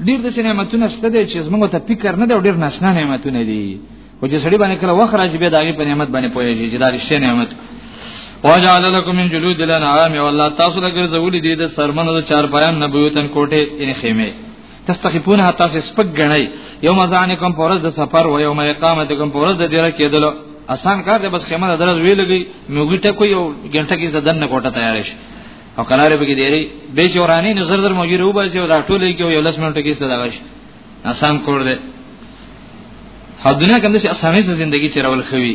ډیر د نعمتونو شته دي چې موږ ته فکر نه دی ډیر ناشنا نعمتونه دي او چې سړي باندې کله وخت راځي به دا په نعمت باندې پوهیږي چې دا رښتیا نعمت واجعل لكم من جلود الانعام والله تاسو دا ګرځولې دي د سرمنو د چارپایان نبوتن کوټه ان خیمه تستخفونها تاسو سپک غنئ یوم ځانکم پرز د سفر و یوم اقامتکم پرز د دیره کېدلو آسان کار دی بس خیمه درز وی لګي موګی ټکو یو ګنټه کې زدن نه کوټه تیار شي او قرار به کې دیری به چورانی نظر در موجود و باسي او راټول کې یو لس منټه کې صدا غش آسان کور دی حدونه کوم چې اسانه ژوندۍ تیرول خوي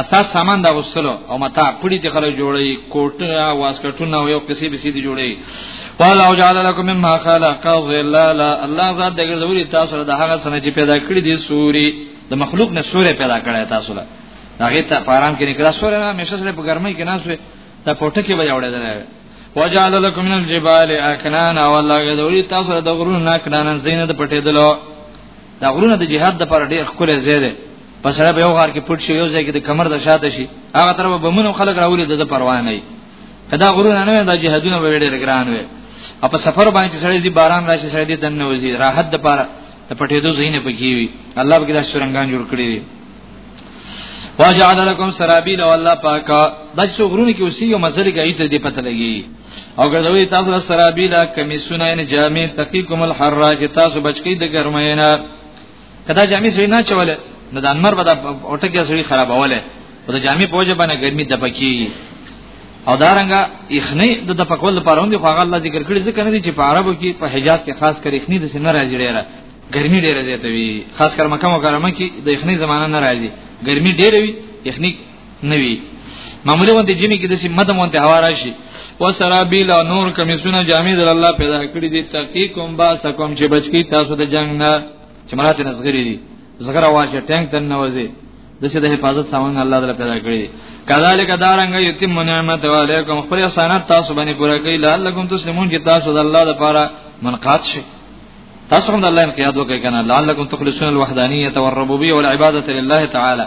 اساس سامان دا وسلو او متا پړي چې خلک جوړي کوټه واسکټونه او یو قصې به سيدي جوړي قال او جعل لكم مما خلق ظلالا الله ذات دغه زوري تاسو له هغه سنه چې پیدا کړی دي سوري د مخلوق نه سوري پیدا کړی تاسو له هغه ته پارام کې نکړه سوري نه مشه سره په ګرمۍ کې نه سوري د پټه کې به جوړېدل وجعل لكم من الجبال اكنانا والله غذوري تاسو د غرونو نه کړنن زینت پټېدلو دا غرونه د جهاد د پر ډېر خپل زیاده پس سره به یو غار کې پټ شي یو ځای کې د کمر د شاته شي هغه تر به مونږ خلک راولي د پروا نه وي کدا غرونه نه دا جهادونه به ډېر ګران وي او په سفر باندې سړی زی باران راشي سړی دې دنه وځي راحت د پاره د پټېدو زینه پکې وي الله به دا شرنګان جوړ کړی وي واجعل لكم سرابيل والله پاک د څو غرونه کې اوسې یو مزل کې ایته دې پته لګي او ګرځوي تاسو سرابيل کمیسونه نه جامې تقيكم الحر چې تاسو بچکی د ګرمه نه کدا جامع سوی نه چوله نو د انمر به د اوټکه سوی خرابوله او د جامع په وجه باندې ګرمي د پکی او دارنګه اخنی د د پکول لپاره هم دی خو هغه الله ذکر کړی ځکه نه دی چې په عربو کې په حجاز کې خاص کر اخنی د سینه راځي ډیره ګرمي ډیره زیاته وي خاص کر مکه مکرمه کې د اخنی زمانہ نه راځي ګرمي ډیره وي اخنی نوی معمولی وانت جمی کې د سي مدم وانت هوا راشي وسرابیل او نور کمیسونه جامع در الله پیدا کړی دي تحقیقم با سکم چې بچکی تاسو د جنگ نه چې مرات نه صغری دي زغره واشه ټانک تن نوځي د څه د حفاظت سامان الله تعالی پیدا کړی دي کذالک دارنګ یتیم نعمت علیکم خپل احسانات تاسو باندې پورا کړئ لعلکم تسلمون چې تاسو د الله لپاره منقاد شئ تاسو هم د الله انقیاد وکړئ کنه لعلکم تخلصون الوحدانیه والربوبیه والعباده لله تعالی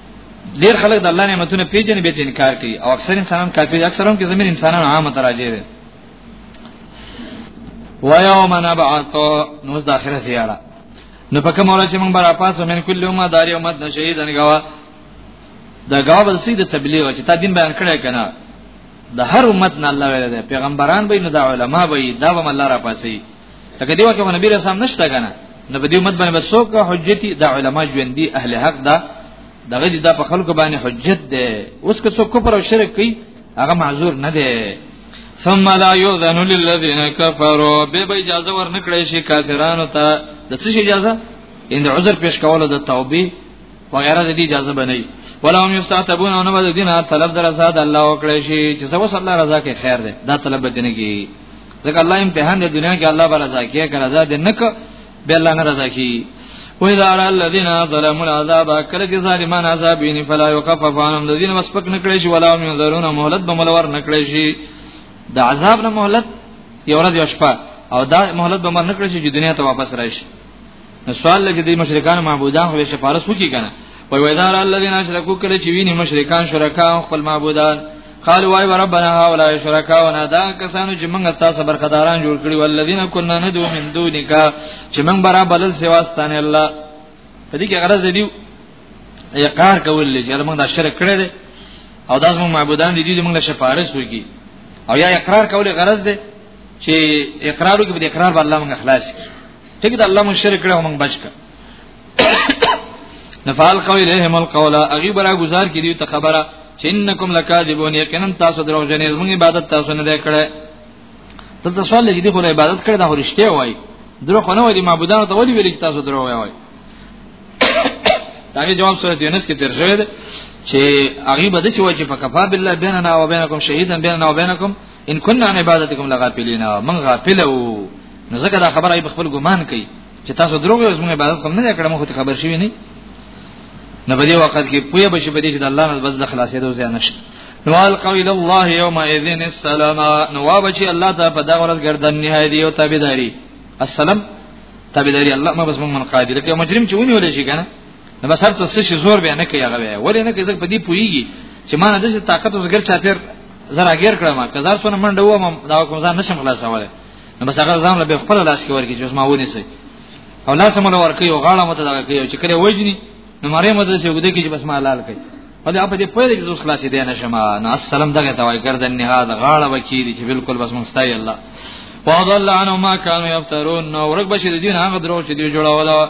ډیر خلک د الله نعمتونه پیژنې به انکار کوي او اکثر انسانان کافر اکثر هم کې زمين انسانان عام تراجه دي و یوم نبعث نو د اخره زیاره نو په کوم ورځ چې موږ برا پاسو من کله ما داری امت نه شهید نه غوا دا غوا بل سید تبلیغ چې تا دین بیان کړی کنه د هر امت نه الله ویل دی پیغمبران به نو د علما به دا به الله را پاسي لکه دیو کې نبی رسول الله نشته کنه نو په دې امت باندې وسوک حجتي د علما ژوندۍ اهل حق دا دغه دي د په خلکو باندې حجت ده اوس که څوک کفر او شرک کوي هغه معذور نه ده ثم لا يؤذن للذين كفروا به به اجازه ورنکړي شي کافرانو ته د څه اجازه ان عذر پیش کولو د توبې وغیرہ د دې اجازه بنئ ولهم یستعتبون او نه بده دینه طلب در آزاد الله وکړي شي چې سبا الله رضا کې خیر ده دا طلب دینه کې ځکه الله امتحان دی دنیا کې الله برزا کې کړه زاد نه ک به الله نه رضا کی و اذا را الذين ظلموا العذاب کله چې ظالمان عذاب ویني فلا يخفف عنهم الذين مسبق نکړي شي ولا هم ينذرون مهلت به ملور نکړي شي د عذاب نه مهلت یو ورځ یو شپه او دا مهلت به مر نکړي شي چې دنیا ته واپس راشي نو سوال لږ دې مشرکان معبودان خو شفارس وکي کنه وای وای دار الذين اشركوا کله چې ویني مشرکان شرکا خپل معبودان قالوا وای ربنا هؤلاء شرکاؤنا دا کسانو چې موږ تاسو برخداران جوړ کړی ولذین كنا ندو من دونک چې موږ برابر سواستانه الله په دې کې غرض دی اقرار کول لږ موږ دا شرک کړی دی او داس موږ معبودان دي دي موږ له شفارس وکي او یا اقرار کول غرض دی چې اقرار وکړي د اقرار بر الله موږ خلاص کی ټیک ده الله مشرک کړه موږ بچ کړه نفعل قول الهم القول اغي برا گزار کی دی ته خبره چنکم لکاذبون یقینا تاسو درو جنې زموږ عبادت تاسو نه کړه ته څه سوال لګی دی خو عبادت کړه دا ورشته وای درو خو نه وای معبودانو ته ولي ویل تاسو درو وای دا غي جواب سورته یونس کې تیر شوی دی چې هغه به د څه وجه په کفا بالله بیننا و بینکم شهیدا بیننا و بینکم ان كنا عن عبادتكم لغافلين من غافلوا نو زکه دا خبره به خپل ګمان کوي چې تاسو دروغ یې زموږ عبادت کوم نه کړم خو ته خبر شوی نه نه په دې وخت کې پوهه بشي په دې چې د الله نه بس د خلاصې دوه ځای نشي نو القوا الى الله يوم اذن السلام نو وابچي الله ته په دا ورځ ګردن نهايي دی او تابعداري السلام تابعداري الله ما بس من قادر کې مجرم چې ونی ولې شي کنه نو بس هر څه شي زور به نه کوي هغه ولې نه کوي ځکه په دې پويږي چې ما نه د طاقت وزګر چاپیر زرا غیر کړم که زار سونه منډه و ما دا کوم ځان نشم خلاصوله نو بس هغه ځان له به خپل لاس کې ورکی چې ما ونی سي او لاس مله ورکی او غاړه مته دا کوي چې کله وجني نو مری مده سي وګد کې چې بس ما لال کوي په دې په دې په دې چې اوس خلاصې دی نه شمه نو السلام دغه ته وای ګردن نه هاذ غاړه وکیری چې بالکل بس مونږ ستای الله وضل عنهم ما كانوا يفترون ورک بشي دین هغه درو چې دی جوړاوله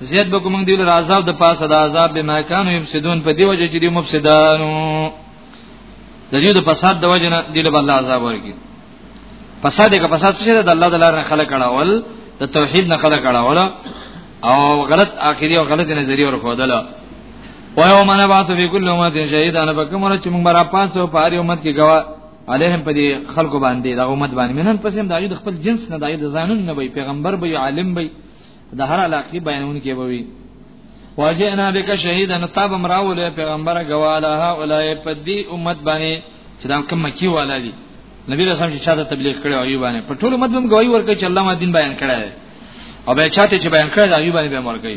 زیاد به کوم دی له عذاب د پاسه د عذاب به ما کانو یفسدون په دی وجه چې دی مفسدانو د دې د فساد د وجه نه دی له الله عذاب ورګي فساد کې فساد څه ده د الله د لار نه خلق کړهول د توحید نه خلق کړهول او غلط اخیری او غلط نظریه ورکوله و یوم نبعث فی کل امه شهیدا نه بکمره چې موږ را پاسو په هر امت کې گواه علیهم په دې خلکو باندې د امت باندې منن پسې د خپل جنس نه د ځانون نه وي پیغمبر به عالم به د هر علاقه بیانون کې بوي واجئنا بک شهیدا نطاب مراول پیغمبر غواله هؤلاء پدی امت باندې چې دا کوم مکی والا دي نبی رسول چې چاته تبلیغ کړي او یو باندې په ټول امت باندې گواہی ورکړي چې الله ما دین بیان کړی او به چاته چې بیان کړی دا یو باندې به مرګي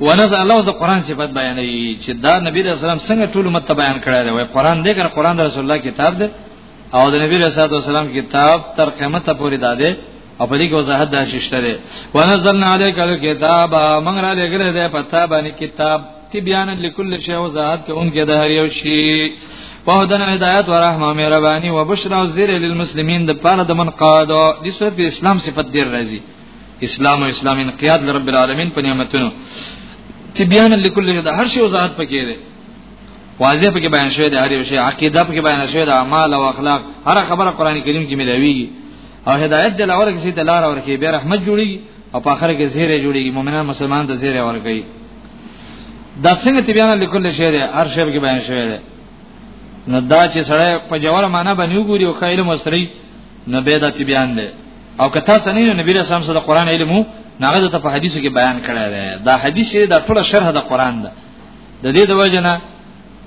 ونزل الله ز قران صفات بیانوي چې دا نبی رسول الله څنګه ټول امت ته بیان کړی دی وای قران دې کړ قران د رسول الله کتاب دی او د نبی رسول الله کتاب تر قیامت پورې دا دی او په دې کې وضاحت دا شته ده ونزلنا عليك الكتاب موږ را لګره ده پتا باندې کتاب تی بیان لكل شی وضاحت کوونکې ده هر یو شی په هدن هدایت و رحمه مهرباني و بشرا او زیر للمسلمین د پاره د منقاد د صورت اسلام صفت ډیر راځي اسلام او اسلام انقیاد لرب العالمین په نعمتونو تی بیان لكل شی ده هر شی وضاحت پکې ده واضح پکې بیان شوی ده هر یو شی عقیده پکې بیان شوی ده اعمال او اخلاق هر خبره قران کریم کې ملويږي او هدایت د لور کې د لار ورکې به رحمت جوړي او په اخر کې زیره جوړي مؤمنان مسلمان ته زیره ورکړي دا څنګه تبیان لیکل شوی دی هر شی کې بیان شوی دی نو دا چې سړی په جوړ معنا باندې وګوري او خیل مستری نو به دا تبیان دی او که تاسو نه نبی رسول الله صلی الله علیه وسلم قرآن علم ناغه ته په حدیثو کې بیان کړی دی دا حدیث دا ټول شرح د قرآن ده د دې د وجنه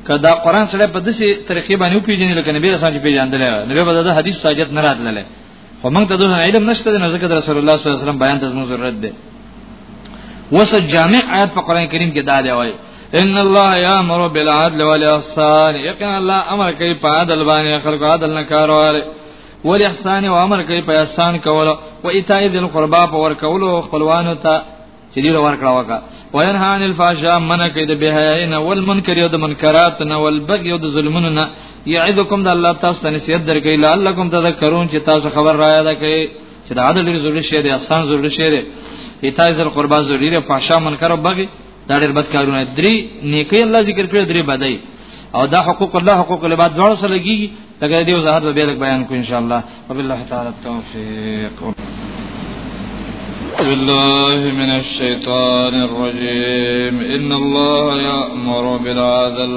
کدا قران سره په دسي طریقې باندې پیژنې لکه نبی رسول الله پیژندل نبی په دغه حدیث ساجت نه راتلل خو موږ ته د علم نشته نو ځکه رسول الله صلی الله علیه وسلم بیان ته زموږ ضرورت دی وس جامع آیات په قران کریم کې دا دی وایي ان الله یامر بالعدل والاحسان یقینا الله امر کوي په عدل باندې خلکو عدل نه کاروي والاحسان او امر کوي په احسان کولو او ایتای ذل قربا په ور کولو خپلوانو ته چې دی روان کړه وکا وین هان الفاشا من کید به حیاین والمنکر یود منکرات نه والبغی یود ظلمون نه یعذکم د الله تاسو ته نصیحت درکې لعلکم تذکرون چې تاسو خبر را یاد کړئ چې د عدل لري ضروري شی دی احسان ضروري شی دی ایتای زر قربا ضروري دی فاشا منکر او بغی دا ډېر بد کارونه درې نیکی الله ذکر کړی درې بدای او دا حقوق الله حقوق العباد دواړو سره لګي لکه دې وضاحت به بیان کو ان شاء الله وبالله تعالى التوفيق بالله من الشيطان الرجيم إن الله يأمر بالعدل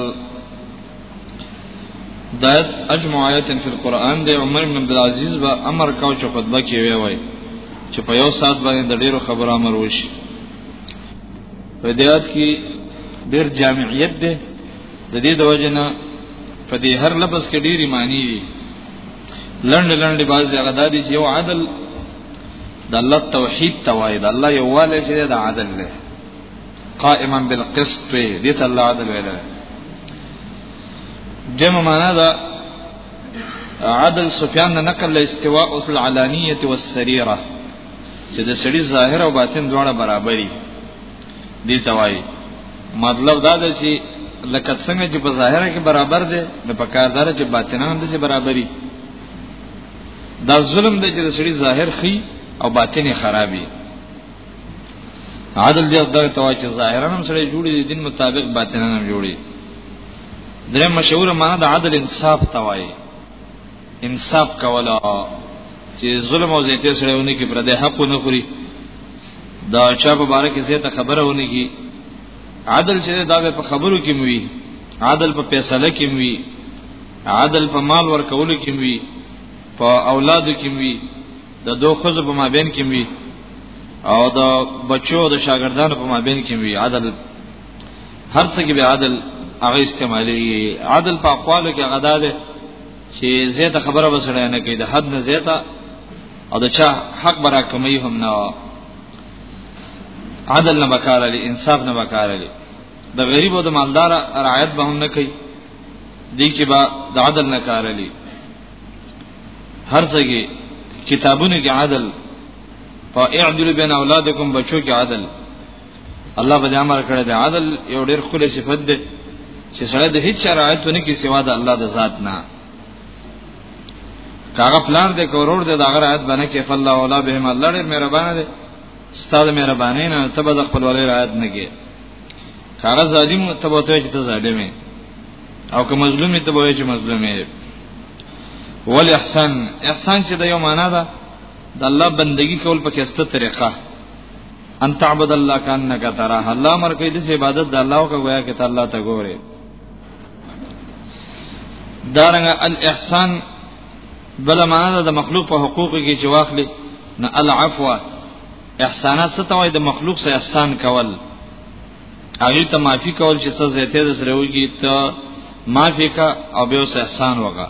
دا اجمع آیت فی القرآن دی عمر بن عبدالعزیز با امر کاو چې خطبه کې وی وای چې په یو ساعت باندې د ډیرو خبر امر وشي په دې آیت کې ډیر جامعیت دی د دې د وجنه په دې هر لفظ کې ډیری معنی دي لنډ لنډ باز هغه د دې یو عدل د الله توحید توحید الله یو والي چې د عدل له قائما بالقسط دې ته الله عدل ویل دمه معنا دا عدل سفیان نه نقل له استواء او العلانیه والسریره چې د سړي ظاهر او باطن دواړه برابرۍ دي توای مطلب دا دی چې لکه څنګه چې په ظاهره کې برابر دی نو په کار دار چې باطنه هم دې برابرۍ دا ظلم دی چې د سړي ظاهر خي او باطن خرابي عادل دی دا توای چې ظاهرا هم سړي جوړي دي دین مطابق باطنه هم جوړي درې مشهور معنا د عادل انصاف توای انصاف کولا چې ظلم او زیاته سره ونه کې پر دې حق نه خوري دا چا په باره کې زیاته خبره ونه کې عادل چې دا په خبرو کې موي عادل په فیصله کې موي عادل په مال ورکولو کې موي په اولادو کې موي د دوه خزو په مابین کې موي او د بچو د شاګردانو په مابین کې موي عادل هر څه کې به عادل هغه استعمالي عادل په اقوالو کې غدا ده چې زیاته خبره وسړی نه کوي د حد نه زیاته او د چا حق برا کمی هم نه عدل نه بکار علی انصاف نه بکار علی د غریب او د مالدار رعایت به هم نه کوي دې کې با د عدل نه کار علی هر څه کې کتابونه کې عدل فاعدل بین اولادکم بچو کې عدل الله به امر کړی د عدل یو ډیر خله صفت ده چې سره د هیڅ شرایط نه کې سوا د الله د ذات نه کاغه پلان دې کورور دې د هغه رعایت باندې کې فالله ولا به ما الله دې مهربان دې ستاسو مهرباني نه ته به خپل ولې رعایت نه کې کاغه ظالم ته به ته چې ته ظالم او که مظلوم ته به چې مظلوم یې ول احسان احسان چې د یو معنا ده د الله بندگی کول په کېسته طریقه ان تعبد الله کانک تراه الله مر کوي د عبادت د الله او کویا کې ته الله ته ګوره دارنګ الاحسان بل معنا د مخلوق په حقوق کې چې واخلي نه العفو احسانات څه ته وای د مخلوق سره احسان کول هغه ته معافي کول چې څه زیاته د سره وږي ته معافي کا او به احسان وکا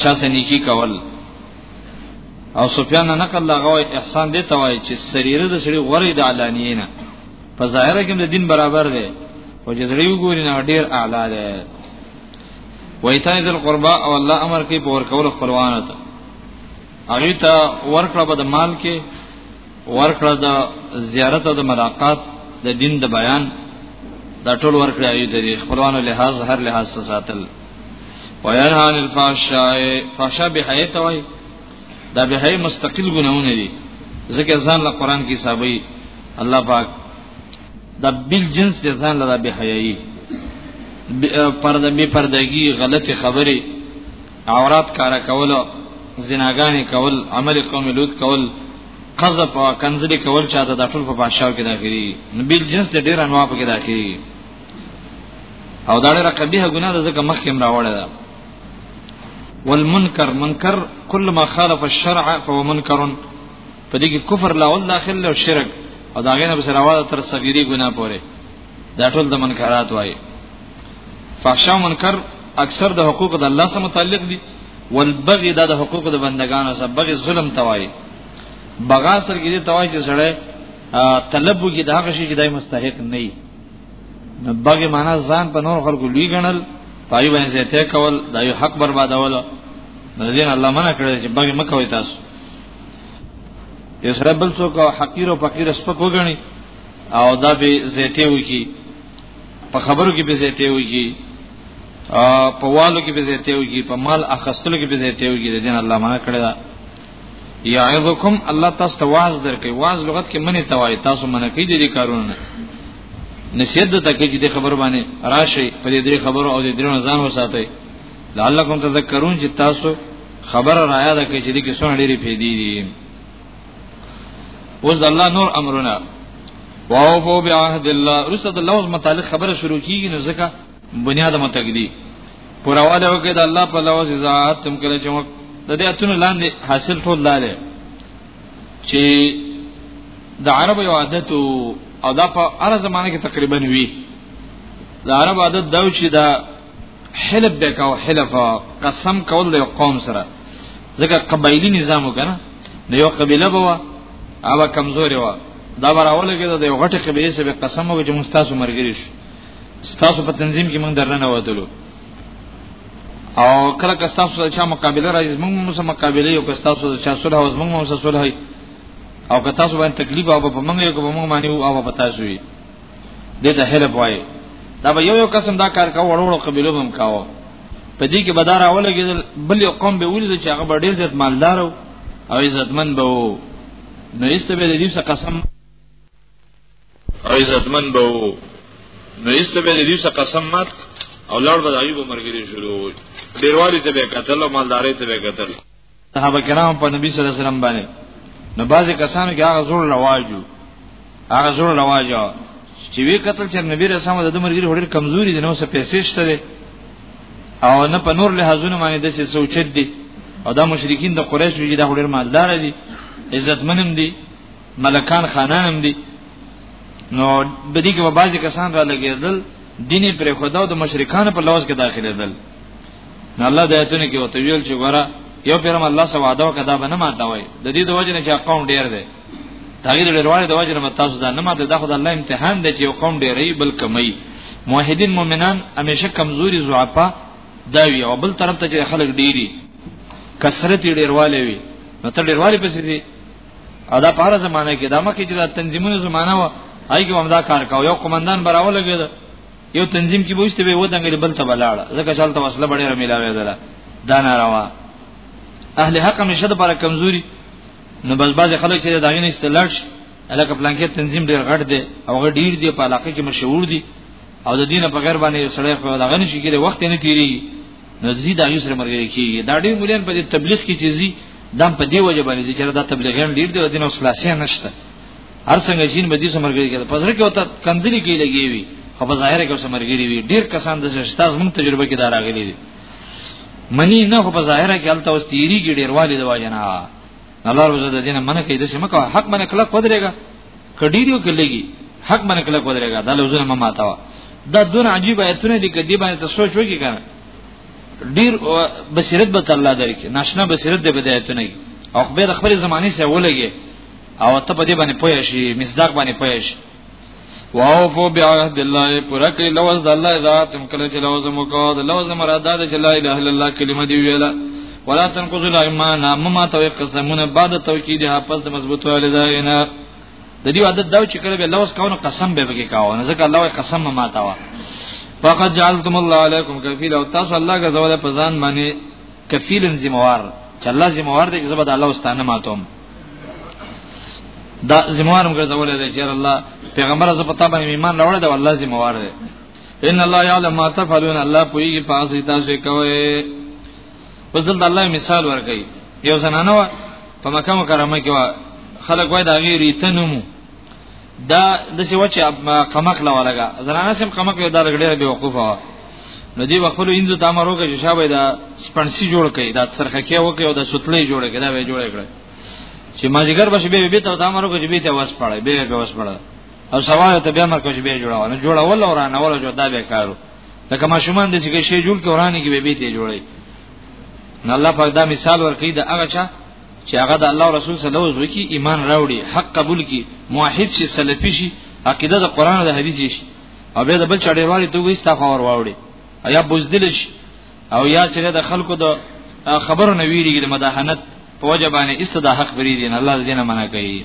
چا سنیکی کول او سفیان نه نقل لغوه احسان دی توای چې سریره د سړي غوړې د علانیه نه په ظاهر کې د دین برابر دی او چې سړي وګوري نه ډیر اعلی دی وایتای ذل قربا او الله امر کې پور کول خپلوان ته هغه ته ورکړه په مال کې ورکړه د زیارت او د ملاقات د دین د بیان دا ټول ورکړه ایو د خپلوانو لحاظ هر لحاظ ساتل وینها عن الفحشاء فحشاء به حیا ته وای دا به حیا مستقل ګناونه دي ځکه ځان له قران کې حسابي الله پاک دا بل جنس د ځان له به حیاي پرده به پردګي غلط خبره عورت کارا کول زناګانې کول عمل قوم لوط کول قذف او کنزلی کول چاته د ټول په بادشاہ کې داخلي نبیل جنس د ډیر انواع په کې داخلي او دا ډېر قبیح ګناه ده ځکه مخکې راوړل ده والمنکر منکر کل ما خالف الشرع فهو منکر په دې کې کفر لا ول داخل او شرک او دا غینه به سره واده تر صغیری ګناه پورې دا ټول د منکرات وایي فحشا منکر اکثر د حقوق د الله سره متعلق دي والبغي دا د حقوق د بندگانو سره بغي ظلم توای بغا سره کې توای چې سره طلب وکي دا هغه شی چې دای مستحق نه نه بغي معنا ځان په نور خلکو لوی ګڼل پای باندې زیاته کول دا یو حق بربادول نزین الله منع کړی چې بغي مکوې تاسو یسره بل څوک حقیر او فقیر سپک وګڼي او دا به زیاته وي کی په خبرو کې به زیاته وي کی په والو کې به زیاته وي کی په مال اخستلو کې به زیاته وي کی د دین الله منع کړی دا یعظکم الله تاسو ته واعظ درکې واعظ لغت کې منی توای تاسو منه کې دي کارونه نصیحت د تکې چې خبر باندې راشي په دې درې خبرو او دې درې ځان وساتئ لعلکم تذکرون چې تاسو خبر رایا ده کې چې دې کې څونه ډېری پیدې دي اوس الله نور امرنا واو بو بعهد الله رسد الله متعلق خبره شروع کیږي نو ځکه بنیاد متقدی پروا ده وکړه د الله په لوز ذات تم کله چې موږ د دې اتونو لاندې حاصل ټول لاله چې د عرب یو عادت او دا په هر زمانه کې تقریبا وی د عرب عادت دا چې دا حلف به کاو حلف قسم کول د قوم سره ځکه قبایلی نظام وکنه نو یو قبیله بوا هغه کمزوري و دا براول کې د یو غټه قبیله سره قسم وکړي چې مستاسو مرګري شي ستاسو په تنظیم کې موږ درنه وتلو او کله که تاسو د چا مقابله راځي موږ مو سره مقابله یو که تاسو د چا صلح او موږ مو سره صلح او که تاسو باندې تکلیف او په موږ یو که موږ باندې او په تاسو وي د ته هله پوي دا به یو یو قسم دا کار کاوه وړو قبيله هم کاوه په دې کې بدار اوله کې بل یو قوم به ولید چې هغه ډېر عزت مالدار او عزتمن به وو نو ایسته به دې څه قسم او عزتمن به وو نو ایسته به دې څه قسم مات او لړ به دایو مرګري شروع وي ډیروالي ته به قتل او مالداري ته به قتل صحابه کرام په نبی صلی الله علیه وسلم باندې نو بعضی کسانو کې هغه زور رواجو هغه زور رواجو چې وی قتل چې نبی رسول الله د مرګري هډر کمزوري دي نو څه پیسې شته او نه په نور له حزونه باندې د څه سوچت دي او دا مشرکین د قریش وی دا هډر مالدار دي عزتمنم دي ملکان خانان هم دي نو بدی کې بعضی کسان را لګیدل دیني پر خدا او د مشرکان په لوز کې داخله دل نو الله د ایتونه کې وته ویل چې ګوره یو پیرم الله سو وعده وکړه دا به نه ماته وای د دې د وجه نه چې قوم ډیر دی تغیر ډیرواله د وجه نه تاسو دا نه ماته دا خدای الله امتحان دی چې یو قوم ډیرې بل کمی موحدین مؤمنان همیشه کمزوري ضعفا دا وی او بل طرف ته چې خلک ډیری کثرت ډیرواله وی نو ته ډیرواله پسې او دا په هر زمانه کې دا مکه چې دا تنظیمونه زمانه و هاي کې هم دا کار کاو یو قومندان براو لګید یو تنظیم کې بوښته به ودانګل بل ته بلاړه ځکه چې حالت وسله بډې رمیلاوې ده دا ناروا اهل حق هم شته پر کمزوري نو بس باز خلک چې دا غین استلړ شي الکه پلانکې تنظیم ډیر غټ دی او غ ډیر دی په علاقه کې مشهور دی او د دینه په غیر باندې سړی خو دا غنی شي کې وخت نه تیری نو زی دا یو سره مرګ کیږي دا ډیر مليان په تبلیغ کې چیزي دم په دی وجه باندې چې دا تبلیغیان ډیر دی دین او خلاصې نشته هر څنګه جین به دې سمرګری کړي پزره کې وته کنځلي کې لګي وي خو په ظاهر کې سمرګری وي ډیر کسان د شتاز مون تجربه کې دار راغلي دي منی نه خو په ظاهر کې الته اوس تیری کې ډیر والي د واجنه الله روزه د دینه منه کې د سم کو حق منه کله قدرېګا کډیریو کې لګي حق منه کله قدرېګا دا لوزونه ما ماتاوه دا دون عجیب ایتونه دي کې دی باندې ته سوچ وکړي کنه ډیر بصیرت به الله درکې ناشنا بصیرت دی بدایت نه او خو به د خپل زمانه سره ولګي او ته په دې باندې پوه شي مصداق باندې پوه شي واوفو بعهد الله پورا کړی لوز د الله ذات هم کله چې لوز مو کو د لوز مراد د چې لا اله الا الله کلمه دی ویلا ولا تنقضوا الايمان مما توقسمون بعد توکیدها پس د مضبوطه لداینه د دې عادت دا چې کله به لوس کاونه قسم به بګی کاوه نه ځکه الله قسم ما تا وا فقط جعلتم الله علیکم کفیل او تاسو الله غزا ولا پزان باندې کفیل ذمہوار چې الله ذمہوار دی چې زبد الله واستانه ماتوم دا ذمہوار موږ غزا ولا دی چې الله پیغمبر ز پتا باندې ایمان راوړ دی الله ذمہوار دی ان الله یعلم ما تفعلون الله پویږي پاسې تاسو کوي بس دلته الله مثال ورکړي یو زنانه وا په مکه مکرمه کې وا خلک وای دا غیر ریتنمو دا د څه وچه قمق لا ولګا زنانه سم قمق یو دا لګړې به وقوفه وا نو دی وقفل انځو ته امر وکړي چې شابه دا سپنسی جوړ کړي دا څرخه کې وکړي او دا سوتلې جوړ کړي دا به جوړ کړي چې مازیګر بش به به ته امر وکړي به ته واس پړای به به واس پړای او سوال ته به امر کوي به جوړاو نه جوړاول او رانه ول جو دا به کارو لکه ماشومان د چې شی جوړ کې ورانه کې به به ته جوړي نه الله پاک دا مثال ورکړي د هغه چا چې هغه د الله رسول صلی الله علیه وسلم کې ایمان راوړي حق قبول کړي موحد شي سلفي شي عقیده د قران او د حدیث شي او به د بل چړې والی ته وي ستاسو اور واوړي یا بوزدل شي او یا چې د خلکو د خبرو نه ویریږي د مداهنت په وجه باندې استدا حق بری دین الله دې نه منع کوي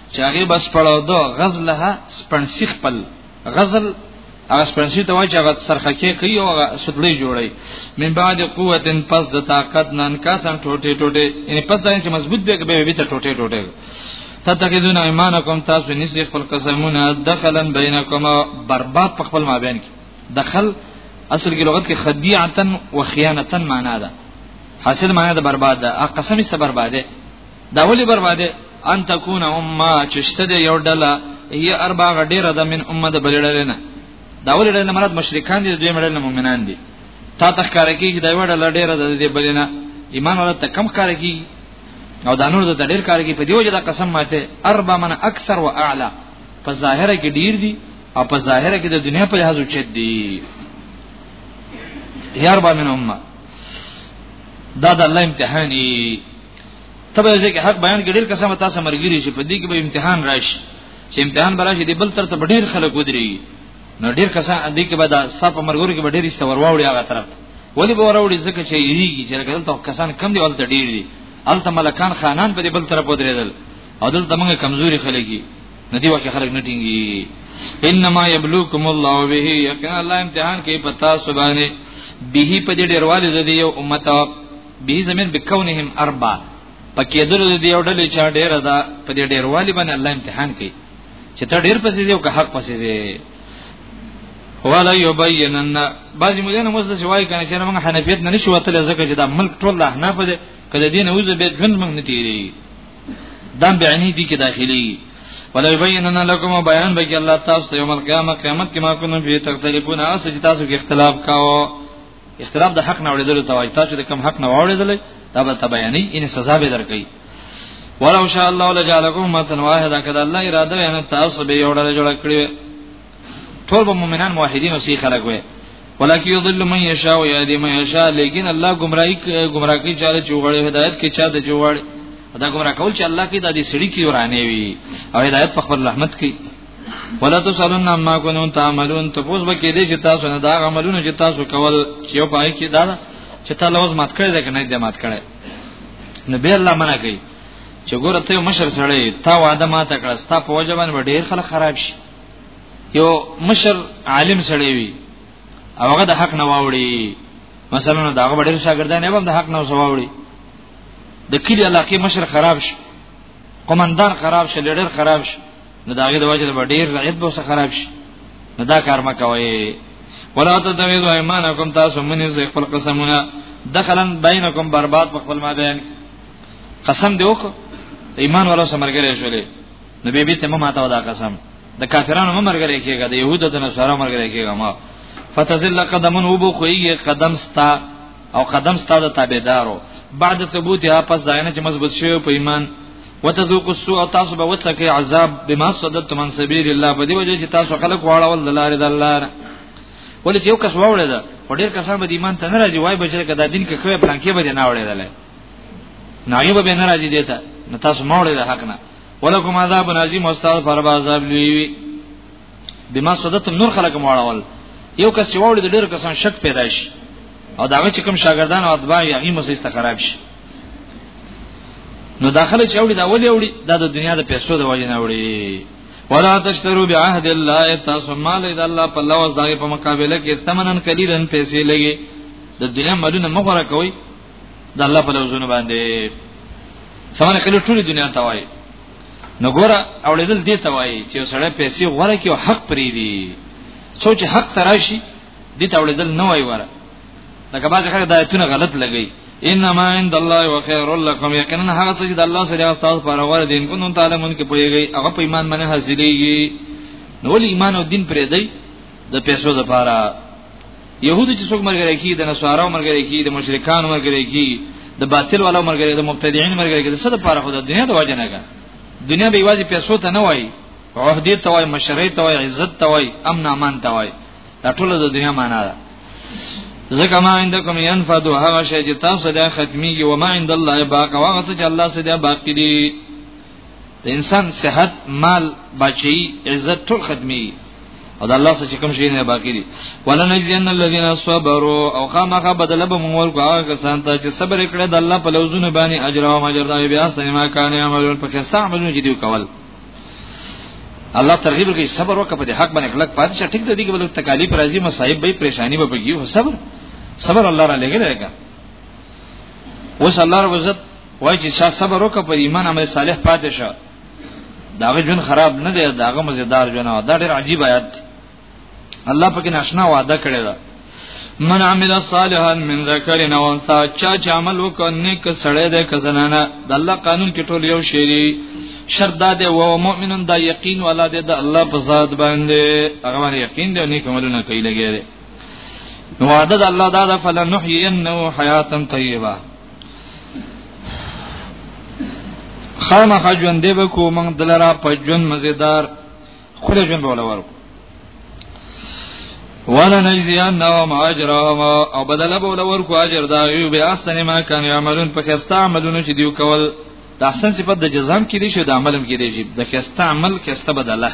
چاغي بس پړو دو غزلها سپنسی خپل غزل هغه سپنسی ته وای چې هغه سرخکې کوي او هغه سدلې جوړي من بعد قوت پس د طاقت نن کا سم ټوټه ټوټه ان پس دا چې مضبوط دی به به ته ټوټه ټوټه تتخذون ایمانکم تاسو نسی خپل قسمونه دخلا بینکم برباد په خپل مابین کې دخل اصل کې لغت کې خدیعه و خیانه معنا ده حاصل معنا ده برباد ده قسم است برباده دا ولي برباده ان تكون امه چشته دی یو ډله هي اربع غډیره د من امه د بلړلنه دا ولي ډله مراد مشرکان دي دوی مړل مؤمنان دي تا تخکار کیږي دا وړه لډیره د دې بلنه ایمان ولا ته کم کار کیږي او دا نور د ډیر کار کیږي په دیو جدا قسم ماته اربع من اکثر واعلى په ظاهره کې ډیر دي او په ظاهره کې د دنیا په لحاظ اوچت دي یار با من امه دا د الله امتحاني تبه یې چې حق بیان ګډل قسم تاسو مرګري شي په دې کې به امتحان راشي چې امتحان براشي دی بل تر ته ډیر خلک ودري نو ډیر کسان دې کې به دا صاحب مرګور کې به ډیر استور واوړي هغه طرف ولی به وروړي ځکه چې یریږي چې کله ته کسان کم دی ولته ډیر دي الته ملکان خانان په دې بل طرف ودرېدل او دلته موږ کمزوري خلک دي ندی واکه خلک نه ټینګي انما یبلوکم الله به یقینا الله امتحان کوي پتا سبحانه به په دې ډیرواله د یو امت به زمير بكونهم اربع پکې دل دې یو ډلې چا ډېر ده په دې ډېر والی باندې الله امتحان کوي چې ته ډېر پسې یو که حق پسې دی ولا یبینن بعض مولانه مزه سوای کنه چې موږ حنفیت نه نشو وتل ځکه چې دا ملک ټول له نه پدې کله دین اوز به ژوند موږ نه تیری دم به عنی دي کې داخلي ولا یبینن لكم بیان به کې الله تاسو یوم القیامت قیامت کې ما کوم به تختلفون اسه چې تاسو کې اختلاف کاوه اختلاف د حق نه وړېدل ته وایي تاسو د کم حق نه وړېدل دا به تبیانې ان سزا به درکې ولو شاء الله لجعلكم امه واحده کده الله اراده وي ان تاسو به یو ډول جوړ کړی ټول به مؤمنان موحدین او سی خلق وي ولکه یضل من یشاء و یهدی من یشاء لیکن الله گمراهی گمراه کی چاله چوغړی هدایت کی چا ته جوړ دا گمراه کول چې الله کی د دې سړي کی ورانه وي او هدایت په خپل رحمت کی ولا تسالون ما كنتم تعملون تاسو به کې دې چې تاسو نه دا عملونه چې تاسو کول چې یو پای کې دا چې تاسو لوز مات کړی دا کنه دې مات کړی نو به الله منع کوي چې ګوره ته مشر سړی تا وعده ما ته کړه ستا په وجه باندې ډېر خلک خراب شي یو مشر عالم سړی وي او هغه د حق نه واوړي مثلا دا هغه ډېر شاګردان یې هم د حق نه وسواوړي د کلی علاقې مشر خراب شي قومندان خراب شي لیډر خراب شي نو داګه د وجه به ډیر رعایت به څه خراب شي نو دا کار مکوي ولا تتویذ ایمانکم تاسو منی زې خپل قسمونه دخلن بینکم برباد په خپل ما بین قسم دی وکړه ایمان ورو سمرګری شولې نو بیبي ته ما ته دا قسم د کافرانو ممرګری کېږي د يهودو د نصارو ممرګری کېږي ما فتزل قدم وبو خوېږي قدم ستا او قدم ستا د تابعدارو بعد ثبوت یا پس داینه چې مضبوط شوی په ایمان وتذوق السوء تاسو به وڅکه عذاب بما صددتم عن سبيل الله په دې وجه چې تاسو خلک واړول د لارې د الله ولې چې یو کس واوړل دا ډېر کسان به ایمان ته نه راځي وای به چې دا دین کې کوي پلان کې به نه وړل نایب به نه راځي دیتا نو تاسو موړل حق نه ولکم عذاب عظیم استاد پر عذاب لوی وي بما صددتم نور خلق مواړول یو کس چې وړي د ډېر کسان شک پیدا شي او داغه چې کوم شاګردان او اتباع یې هغه مسیسته خراب شي نو داخله چوړي دا ولې وړي دا د دنیا د پیسو د وجه نه وړي ولا تشترو بعهد الله تاسو مال د الله په لوز دغه په مقابله کې ثمنن قلیلن پیسې لګي د دنیا مالونه مغره کوي د الله په لوزونه باندې ثمن قلیل ټول دنیا ته وایي نو ګوره اولیدل دې ته وایي چې سړی پیسې غوړه کې او حق پری دي سوچ حق تراشي دې ته اولیدل نه وایي وره لکه باز خلک د آیتونه غلط لګي انما عند الله وخير لكم یقینا هغه څه چې د الله سره تاسو پر اور دین کو نو تعالی مونږ کې پويږي هغه په ایمان باندې حاصلېږي نو ول ایمان او دین پرې دی د پیسو لپاره يهودو چې څوک مرګره کی د نصارو مرګره کی د مشرکانو مرګره کی د باطل والو مرګره د مبتدعين مرګره کی د څه لپاره خو د دنیا د وجه نه دنیا به یوازې پیسو ته نه وای عہدی ته وای مشرۍ ته وای عزت ته وای امن امان ته وای دا ټول د دنیا معنا ده زکه ما عندكم ينفد هغه شی چې تاسو دا ختميږي و ما عند الله باق او هغه چې الله سره باقی دي د انسان صحت مال بچي عزت ټول ختمي او د الله سره کوم شی نه باقی دي ولنجزين الذين صبروا او خامخه بدل به مول کو هغه کسان ته چې صبر کړي د الله په لوزونه باندې اجر او ماجر دا بیا سنما کان عمل په کستا عملونه چې دی کول الله ترغیب ورکړي صبر وکړه په دې حق باندې کلک پاتې شه ټیک د دې کې بل تکالیف راځي مصايب به پریشانی به بګي او صبر صبر الله را لګي لګا اوس الله رب عزت وایي چې شاه صبر وکړه په ایمان عمل صالح پاتې شه داغه جون خراب نه دی داغه مزیدار جون دا ډېر عجیب آیات الله پکې ناشنا وعده کړی دا من عمل صالحا من ذکر او انثى چا چې عمل وکړ نیک سړی دی که زنانه د الله قانون کې ټول یو شی دی شرط دا دی او مؤمنون دا یقین ولا دی د الله په ذات باندې هغه یقین دی نیک عملونه کوي لګي نو وعده د الله دا ده فلنحيينه حیات طیبه خامخ ژوند دی به کو موږ دلرا په ژوند مزیدار خله جون بوله ورو ولا نجزیان نوم اجرهم او بدل بوله ورکو اجر دا یو به احسن ما کان یعملون په کستا عملونه چې دیو کول د احسن صفت د جزام کې دي شو د عملم کې دي د کستا عمل کستا بدله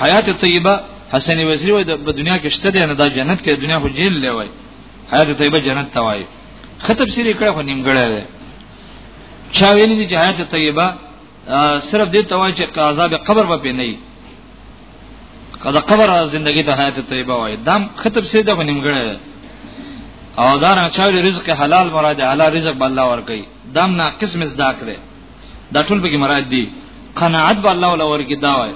حیات طیبه حسن وزیر وای د دنیا کې شته دی نه دا جنت کې دنیا خو جیل دی وای حیات طیبه جنت ته وای خطب سری کړه خو نیمګړی دی چا ویلی چې حیات طیبه صرف دې توای چې عذاب قبر به پې نه کله قبر زندگی ته حیات طیبه وای دام خطر سي د نیمګړی او دا نه چاوي رزق حلال مراد حلال رزق به الله ورکي دام نه قسم زدا کړي دا ټول به مراد دي قناعت به الله ولا ورکي دا وای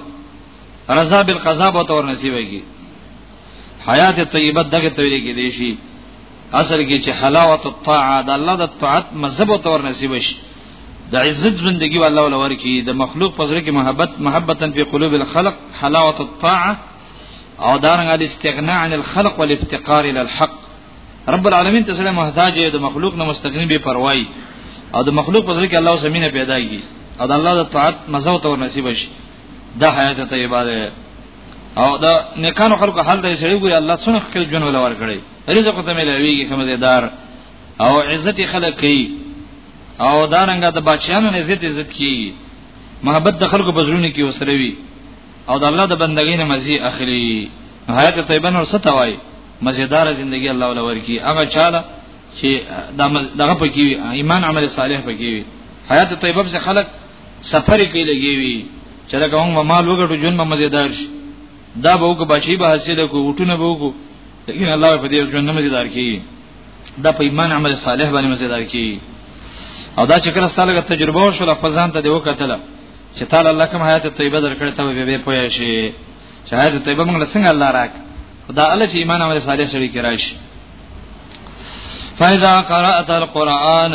رضا بالقضاء به تور نصیبږي حیات طیبه دغه تویل کې دي شي اصل کې چې حلاوت الطاعه د الله د طاعت مذهب او تور نصیب شي د عزت ژوندۍ والله ول ورکی د مخلوق په زړه کې محبت محبتا په قلوب الخلق حلاوت الطاعه او دارنګ الاستغناء عن الخلق والافتقار الى الحق رب العالمین ته سره محتاج دی د مخلوق نه مستغنی به پروايي او د مخلوق په زړه کې الله زمينه پیدا کی او د الله د طاعت مزه او تور نصیب شي د حیات طیبه او د نیکانو خلکو حال د سړي ګوري الله څنګه خپل جون ولور کړی رزق ته ملويږي کوم زیدار او عزت خلق کوي او دارنګه د بادشاہانو نه عزت عزت کیږي محبت د خلکو په زړونو کې وسروي او د الله د بندګۍ نه مزي اخلي حیات طیبه نور څه توای مزیدار ژوندۍ الله ولور کی هغه چاله چې دغه پکې ایمان عمل صالح پکې وي حیات طیبه څخه خلق سفر کوي لګي وي چې دا کوم مال وګړو جون مزیدار شي دا به وګ بچي به حاصل کو وټونه به وګو لیکن الله په دې ژوند نه مزیدار کی دا په ایمان عمل صالح باندې مزیدار کی او دا چې کله ستاسو تجربه او شول خپل ځان ته دی وکتل چې تعالی الله کوم حیات طیبه درکړې ته به به پوهې شي چې حیات طیبه موږ څنګه الله راک دا الله چې ایمان عمل صالح سره کې راشي فاذا قرات القرآن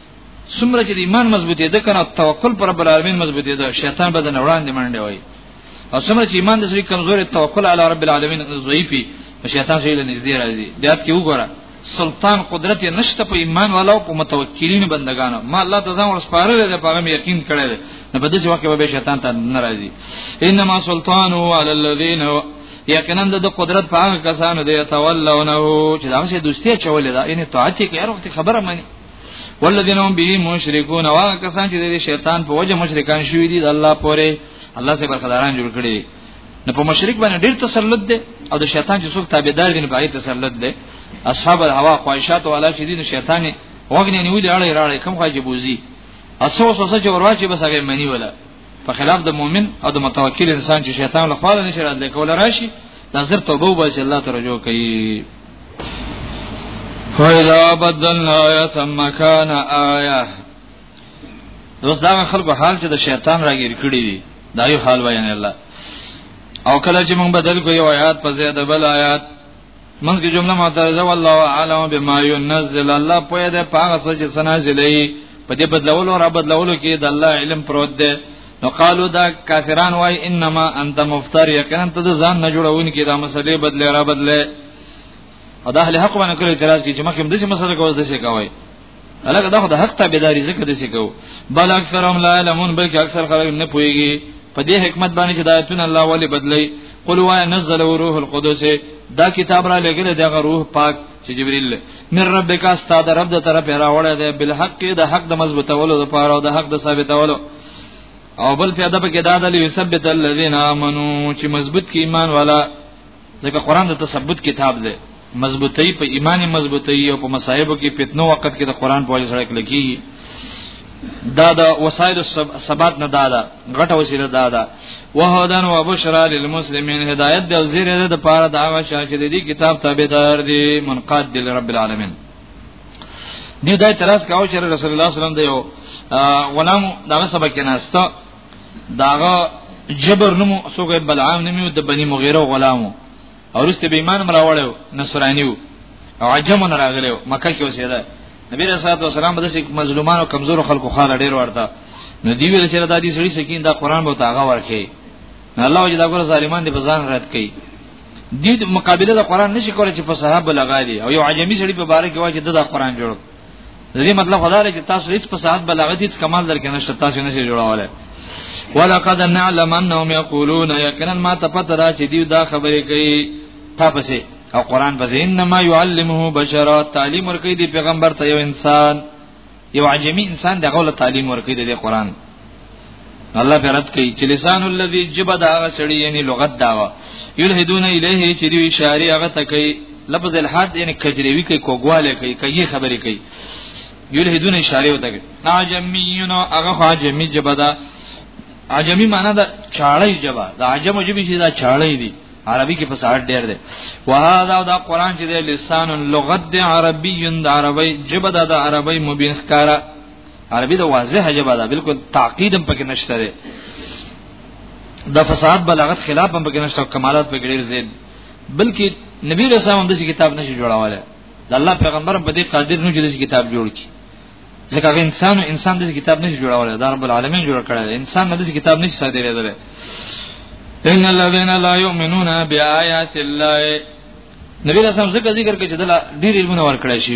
څومره چې ایمان مضبوطی ده کنه توکل پر رب العالمین مضبوطی ده شیطان به نه وړاندې منډه وای او څومره چې ایمان د سړي کمزوري توکل علی رب العالمین ضعیفی شیطان سړي له نږدې راځي بیا کې وګوره سلطان قدرت یې نشته په ایمان والا او په متوکلین بندگانو ما الله ته ځان ورسپارل دی په هغه یقین کړی دی نو په دې وخت کې به شیطان ته ناراضي انما سلطان هو علی الذین یقینا د قدرت په هغه کسانو دی تولونه چې دا څه دوستي چولې دا یعنی طاعت کې هر وخت خبره مانی والذین هم به مشرکون وا کسان چې د شیطان په وجه مشرکان شوی دي د الله پوره الله سي برخداران جوړ کړي نو په مشرک باندې ډیر تسلط دی او د شیطان چې څوک تابعدار دي نه پای تسلط دی اصحاب الهوا خواهشات او علاج دي نو شیطان وغنی نیولې اړې راړې کم خواجه بوزي اڅو سوسه چې ورواچي بس هغه منی ولا په خلاف د مؤمن او د متوکل انسان چې شیطان له خوا نه شي راځي کول راشي دا زر توبه وباسي الله ته رجوع کوي فإذا بدلنا آية مكان آية دوست دا خلکو حال چې د شیطان راګیر کړی دی دا یو حال بیان الله او کله چې موږ بدل کو یو آیات په زیاده بل آیات منځ کې جمله معترضه والله اعلم بما ينزل الله په دې پاغه سوچ سنازلې په دې بدلولو را بدلولو کې د الله علم پروت دی نو قالو دا کافران وای انما انت مفتر یقینا ته ځان نه جوړون کې دا مسلې بدلې را بدلې او د اهل حق باندې کړی اعتراض کې چې مخکې د دې مسله کوي د څه کوي الګ دا خو د حق تابعداري زکه د سکو بل اکثرهم لا علمون بلکې اکثر خلک نه پويږي په دې حکمت باندې چې دایتون الله ولی بدلی قل وای نزل روح القدس دا کتاب را لګل دغه روح پاک چې جبريل من ربک استاد رب د طرف راوړی دی بل حق د حق د مضبوطولو د پاره او د حق د ثابتولو او بل پیدا پکې دا د یثبت الذين امنو چې مضبوط کی ایمان والا ځکه قران د تثبت کتاب دی مضبوطی په ایمان مضبوطی او په مصايبو کې فتنو وخت کې د قران په وجه سره کلکی دا دا وسایل ثبات نه دادا غټه وسیله دادا وهدن وبشرا للمسلمین هدایت د زیره د پاره دا غشا چې د دې کتاب تابعدار دي منقاد دي رب العالمین دی دا اعتراض کاوه چې رسول الله صلی الله علیه وسلم د یو غلام دغه سبق کې نهسته داغه جبر نوم سوګه بلعام نوم د بنی مغیره غلامو او رسته به ایمان مراوړو نصرانیو او عجمون راغلو مکه کې اوسېده نبی رسول الله والسلام د سیک مظلومان او کمزور خلکو خاله ډیر ورته نو دی ویل چې دا دې سړي سکین دا قران به تاغه ورکه الله وجه دا ګور ظالمان دې بزان رات کوي دې مقابله د قران نشي کولای چې په صحابه لغالي او یو عجمی سړي په باره کې واجه د قران جوړ د دې مطلب خدا لري چې تاسو هیڅ په صحت بلاغت هیڅ کمال درکې نشته تاسو نه شي جوړولای ولقد نعلم انهم يقولون يقينا ما تفتر چې دی دا خبرې کوي تاسو او قران بس انما يعلمه بشر تعلیم ورکړي دی پیغمبر ته یو انسان یو عجمی انسان دغه له تعلیم ورکړي دی قران الله برت کوي چې لسان الذي جبه دا هغه سړی یعنی لغت داوا یلهدون الیه چې دی اشاره هغه ته کوي لفظ الحد یعنی کجریوی کوي کوګواله کوي کوي خبرې کوي یلهدون اشاره وته کوي عجمیون هغه عجمی جبه دا عجمی معنی دا چاړی جبه دا عجم جبه چې دا چاړی دی عربي کې فصاحت ډېر دی وهذا دا قران چې د لسان لغت دی عربي د عربی جبه دا د عربی مبین ښکارا عربي د واضح جواب ده بالکل تعقید هم پکې نشته ده د فساد بلاغت خلاف هم پکې نشته کمالات پکې ډیر زیات بلکې نبی رسول الله دغه کتاب نشي جوړاواله د الله پیغمبر په دې قادر نه جوړ کتاب جوړ کی ځکه هغه انسان انسان دغه کتاب نشي جوړاواله دا رب العالمین جوړ کړی انسان دغه کتاب نشي صادرېدل ان الذين لا يؤمنون بآيات الله نبی رسول الله ذکر کوي چې دلا ډیر علمونه ورکړی شي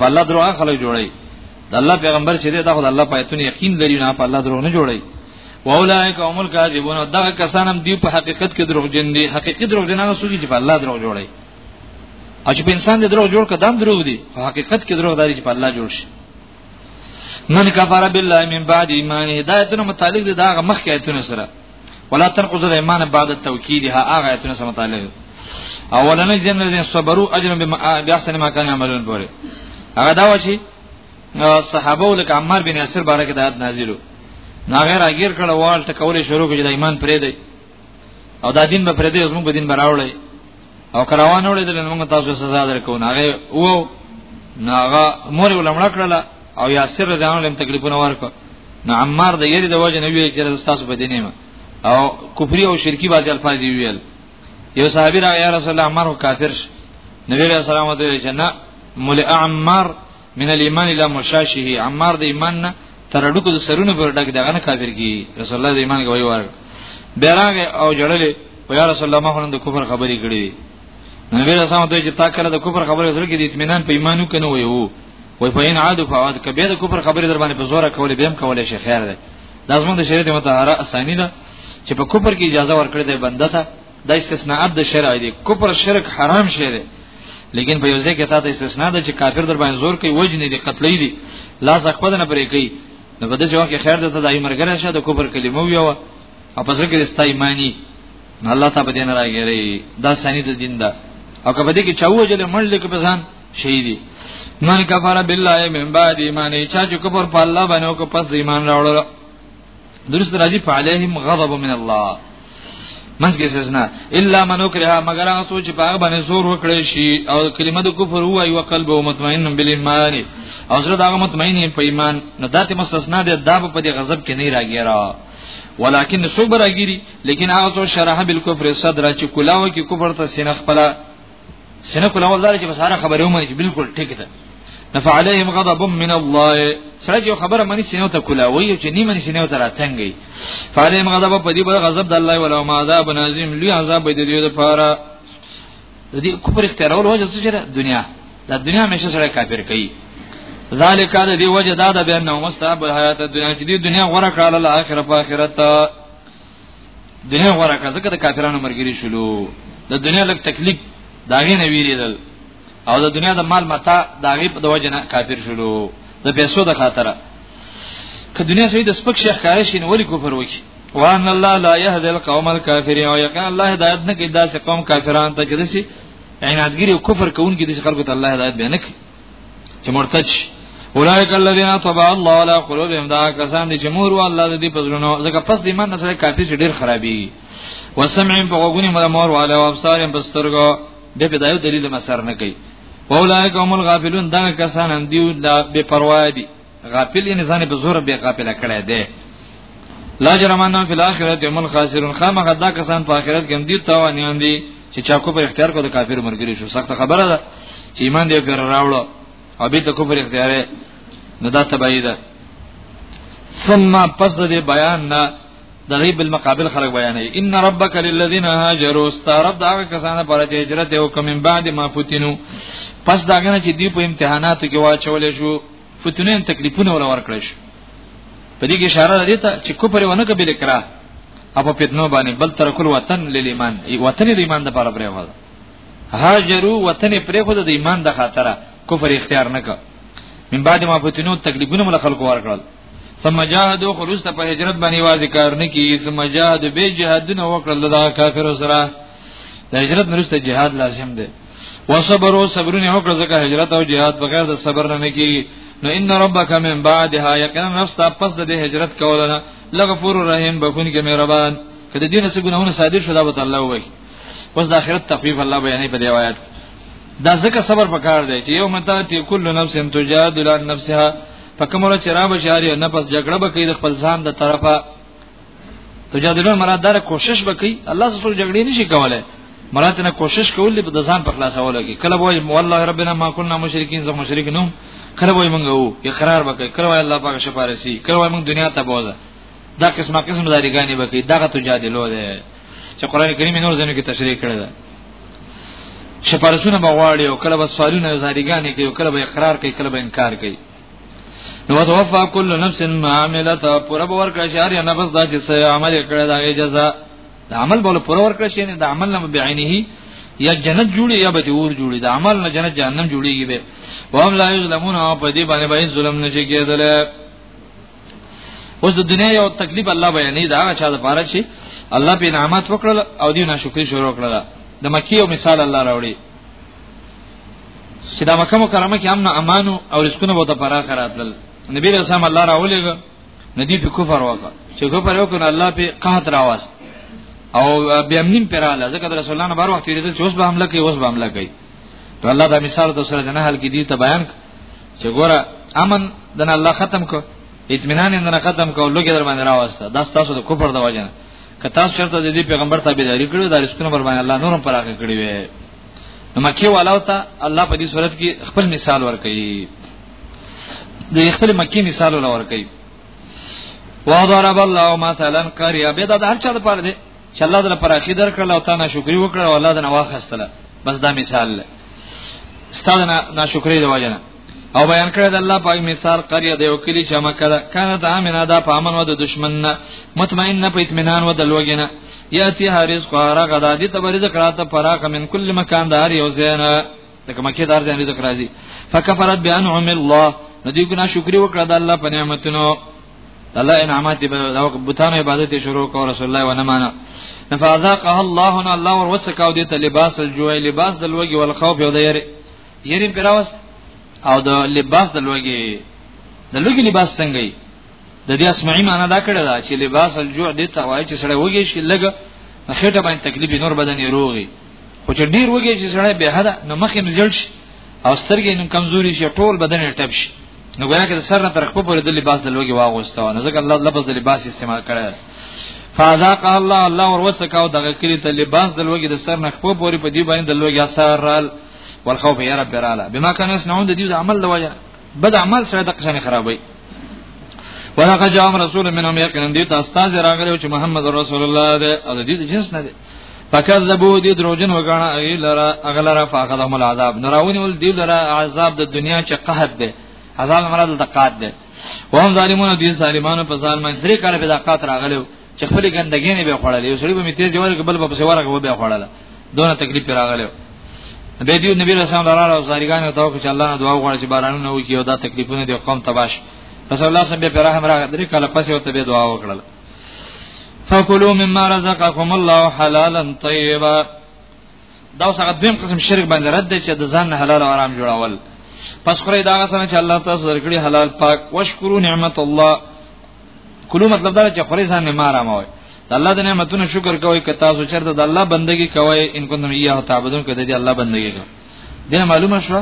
په الله درو هغه خلک جوړي د الله پیغمبر چې دی دا خو د الله پایتون یقین لري نه په الله درو نه جوړي واولائک هم الکاذبون دا کسان هم دی په حقیقت کې دروغ جن دي حقیقت دروغ جن هغه سوي چې په الله دروغ جوړي او چې په انسان دې دروغ جوړ کدام دروغ دي په حقیقت کې دروغ داري چې په الله جوړ شي من کفر بالله من بعد ایمان هدایتونو متعلق دي دا مخکې ایتونو سره ولا تنقضوا الايمان بعد توكيدها هغه ایتونه سم متعلق اولنې جنت دې صبرو اجر بیا سن ما کان عملون پورې هغه دا و چې صحابه ولک عمار بن یاسر بارک د آیات نازلو نا غیر اگیر کړه وال ټکولې شروع کړي د ایمان پرې دی او دا دین به پرې دی زموږ په دین براوړی او کراوان وړېدل نو موږ تاسو سزا درکو نه هغه وو نو هغه مور ولمړ کړل او یاسر رضانو لم تکلیفونه ورکړ نو عمار د یری د وجه نه ویل چې تاسو په دینه ما او کفری او شرکی باز الفاظ دی ویل یو صحابي را یا رسول الله عمر کافر نبی رسول الله صلی الله علیه وسلم مولئ عمار من الايمان الى مشاشه عمار د ایمان نه تر ډکو د سرونو پر ډک دغه نه کافر کی رسول الله د ایمان کوي ور بیرغه او جړلې او یا رسول الله ما خو د کفر خبرې کړې دي نبی رسول الله چې تا کړه د کفر خبرې سره کې د اطمینان په ایمانو کې نه ویو وای په ان عاد فواد کبه د کفر خبرې در باندې په زوره کولې بهم کولې شي خیر ده لازم د شریعت متعارف اسانی ده چې په کفر کې اجازه ورکړې ده بنده ته دا استثناءات د شرع دي کفر شرک حرام شی دی لیکن په یو ځای کې تا ته استثناء ده چې کافر در باندې زور کوي وجنې دي قتلې دي لاس خپل نه پرې کوي نو په دې وخت کې خیر ده ته دای مرګره شه د کفر کلمه ویو او پس کې رستا ایمانی نو الله تعالی دې نه راګری دا سنی د دین ده او کبه دې کې چاو جل مړ لیک په ځان شهیدی من کفر بالله من بعد ایمان چا چې کفر په الله باندې او کو پس ایمان راوړل درست راځي په علیهم غضب من الله منځ کې سزنا الا من وکره مگر هغه سوچ په هغه باندې زور وکړي شي او کلمه د کفر هو او قلب او مطمئن بالایمان او زړه دا مطمئن په ایمان نه داتې مستثنا ده دا په دې غضب کې نه راګیرا ولکن صبر اگیری لیکن هغه شرح بالکفر صدر چې کلاوه کې کفر ته سینه خپل سنه کول اول دا چې بس هر خبره ومني چې بالکل ټیک ده نفعلهم غضب من الله سره یو خبره منی سینو ته کولا وایو چې نیمه سینو ته راتنګي فعلهم غضب په دې بل غضب د الله ولا ما عذاب نازم لوی عذاب به دې لپاره د دې کفر اختیارول وجه څه چیرې دنیا دا دنیا مشه سره کافر کوي ذالک دا دی وجه دا ده بیا نو مستحب حیات دنیا چې دی دنیا غره کړه له اخرت په اخرت دنیا غوړه کړه ځکه د کافرانو مرګري شلو د دنیا لک تکلیف داغه نه ویریدل او د دنیا د مال متا داغه په وجه نه کافر شلو د پیسو د خاطر که دنیا سوی د سپک شیخ کار شي نو ولي کفر وکي وان الله لا يهدي القوم الكافرين او یقین الله هدایت نه کوي داسې قوم کافرانو ته چې دسی عنادګری او کفر کوونکي د خلکو ته الله هدایت به نه کوي چې مرتد شي اولئک الذین طبع الله علی قلوبهم دا کسان دي چې مور والله د دې پزړونو ځکه پس د ایمان سره کافی چې ډیر خرابي وسمعهم په غوګونی مر مور والله او ابصارهم بسترګو د بدایو دلیل مسر نه کوي اولئک هم الغافلون دا کسان هم دیو دا بے پروا دي غافل یې ځان په زور به غافل کړی دی لا جرمانه فی الاخرت هم الخاسرون خامخ دا کسان په آخرت کې هم دي تاوانیان دي چې چا کو په اختیار کو د کافر مرګري شو سخت خبره ده چې ایمان دې پر راوړو او به ته کفر اختیار نه دا تبعی ده ثم پس د بیان نه د غیب المقابل خلق بیانوي ان ربک للذین هاجروا استرب دا کسانه پر چې هجرت وکم من بعد ما پوتینو پس داګه چې دی په امتحاناتو کې واچول شو فتنه تکلیفونه ولا ورکړی شو په دې کې اشاره لري ته چې کوپر ونه کبل کرا اپا فتنو باندې بل تر کول وطن لیل ایمان وطن د ایمان د پاره پرې وځه هاجرو وطن پرې خو د ایمان د خاطره کفر اختیار نه کړ من بعد ما فتنو تکلیفونه مل خلق ورکړل ثم جاهدوا خلوص ته په هجرت باندې واځي کار نه کی ثم جاهدوا به جهادونه وکړل دا کافر سره د هجرت نرسته جهاد لازم دی وصبروا صبرونه وکړه ځکه هجرت او jihad بغیر د صبر نه کی نو ان ربک من بعدها یقینا نفس ته پس د هجرت کولنه لغفور رحیم بكون کې مهربان کله دین څخه ګناونه صادر شوه دا به الله وایي پس د اخرت تخفیف الله بیانې په دی آیات دا ځکه صبر پکار دی چې یو متا تی کل نفس تجادل عن نفسها فکمره چرابه شاری نه پس جګړه به کوي د خپل ځان د طرفه تجادلون مراد دار کوشش وکي الله سره جګړې نشي کولای مراد نه کوشش کول د ځان په خلاصولو کې کله وای والله ربنا ما كنا مشرکین زه مشرک نوم کله وای مونږ وو اقرار وکړي کله وای الله پاک شفارسي کله وای مونږ دنیا ته بوزه دا قسمه قسم داریګانی وکي دغه تجادلو ده چې قران کریم نور ځینو کې تشریح کړی ده شفارسونه بغواړي او کله به سوالونه زاریګانی کوي کله به اقرار کوي کله به انکار کوي نو توفا کل نفس ما عملت پر باور کړ شهر یا نفس دا چې سه عمل کړه دا جزاء د عمل بوله پر باور کړ شي نه د عمل نه بعینه یا جنت جوړي یا به اور جوړي د عمل نه جنت جهنم جوړيږي به وهم لا یظلمون او په دې باندې باید ظلم نه کېدل اوس د دنیا یو تکلیف الله بیانې دا هغه چا د پاره چې الله په نعمت وکړل او دی ناشکری شروع کړل د مکی یو مثال الله راوړي چې د مکه مکرمه کې امن امان او رزقونه به ته پرا کراتل نبی رسول الله الله راولېګ ندی په کفر وکړ چې کفر وکړ الله په قحط راواست او بیا منیم پراله ځکه رسول الله بار وخت یې چې اوس به حمله کوي اوس به حمله کوي ته الله دا مثال د سره جنحل کې دی ته بیان چې ګوره امن د الله ختم کو اطمینان یې نه ختم کو لوګي در باندې راوسته دا تاسو د کفر د وجه نه که تاسو چرته د دې پیغمبر ته بيداری کړو دا رښتونه بر باندې الله نورم پراخه کړی وي نو مکی والاو ته الله په دې صورت کې خپل مثال ورکړي د خپل مکی مثال ورکړي وضرب الله مثلا قريه بيد د هر چا لپاره دی چې الله دې پر اخی درکړل او تا نه شکرې وکړه او الله دې نه واخستله بس دا مثال له ستاسو نه ناشکرې دی وجنه او بیان کړی د الله پاک مثال قريه د یو کلی چې مکه ده کنه د امنه ده په امن و د دشمن نه مطمئن نه په اطمینان و د لوګینه یاتی حارس قاره غدا دي ته رزق راته فراق من کل مکان دار یو زین د مکه دار زین رزق راځي فکفرت بانعم الله ندی ګنا شکر وکړه د الله په نعمتونو الله انعامات او بوتانو عبادت شروع کو رسول الله ونه معنا نفذاقه الله ان الله ور وسکاو دې ته لباس الجوع لباس د لوګي ول خوف یو د یری یری پراوس او د لباس د لوګي د لوګي لباس څنګه دی د دې اسمعي معنا دا کړه دا چې لباس الجوع دې ته وایي چې سړی وږي شي لګ خېټه باندې تکلیف نور بدن یې روغي خو چې ډیر وږي چې سړی به حدا نو مخې مزل شي او سترګې نن کمزوري شي ټول بدن یې ټپ شي نو ګویا کې د سر نه تر خپل پورې د لباس د لوګي واغوسته نو ځکه الله لباس د لباس استعمال کړی فذاق الله الله ور وسکاو دغه کلی ته لباس د لوګي د سر نه خپل پورې په دې باندې د لوګي اثر رال والخوف يا رب رالا بما كان يصنعون د دې عمل د وجه بد عمل سره د قشنه خرابوي ولقد جاء رسول منهم يقين دي تاسو راغلي چې محمد رسول الله ده او دې جنس نه ده فکذبوا دي دروجن وګڼه ای لرا اغلرا فاخذهم العذاب نراونی ول دی لرا عذاب د دنیا چې قحط ده عذاب مراد د قات ده وهم ظالمون دي ظالمانو په ځان باندې درې کاله به د قات راغلو چې خپل ګندګي نه به خړلې یو سړي به می تیز جوړ کبل په سوار غو به خړل دونه تکلیف راغلو به دی نبی رسول الله علیه و سلم ته وکړه چې الله نه دعا وغواړي چې بارانونه وکړي او دا تکلیفونه دي قوم تباش رسول الله صلی الله علیه و سلم به رحم راغ درې کاله پسې وته به دعا وکړه فکلوا مما رزقکم الله حلالا طیبا دا څنګه دویم قسم شرک باندې رد دی چې د ځان حلال او حرام جوړول پس خوري دا څنګه چې الله تاسو درکړي حلال پاک وشکرو نعمت الله کلو مطلب دا چې خوري ځان نه مارا موي د الله د نعمتونو شکر کوي که تاسو چرته د الله بندگی کوي ان کوم یه تعبدون کده دي الله بندگی کوي دنه معلومه شو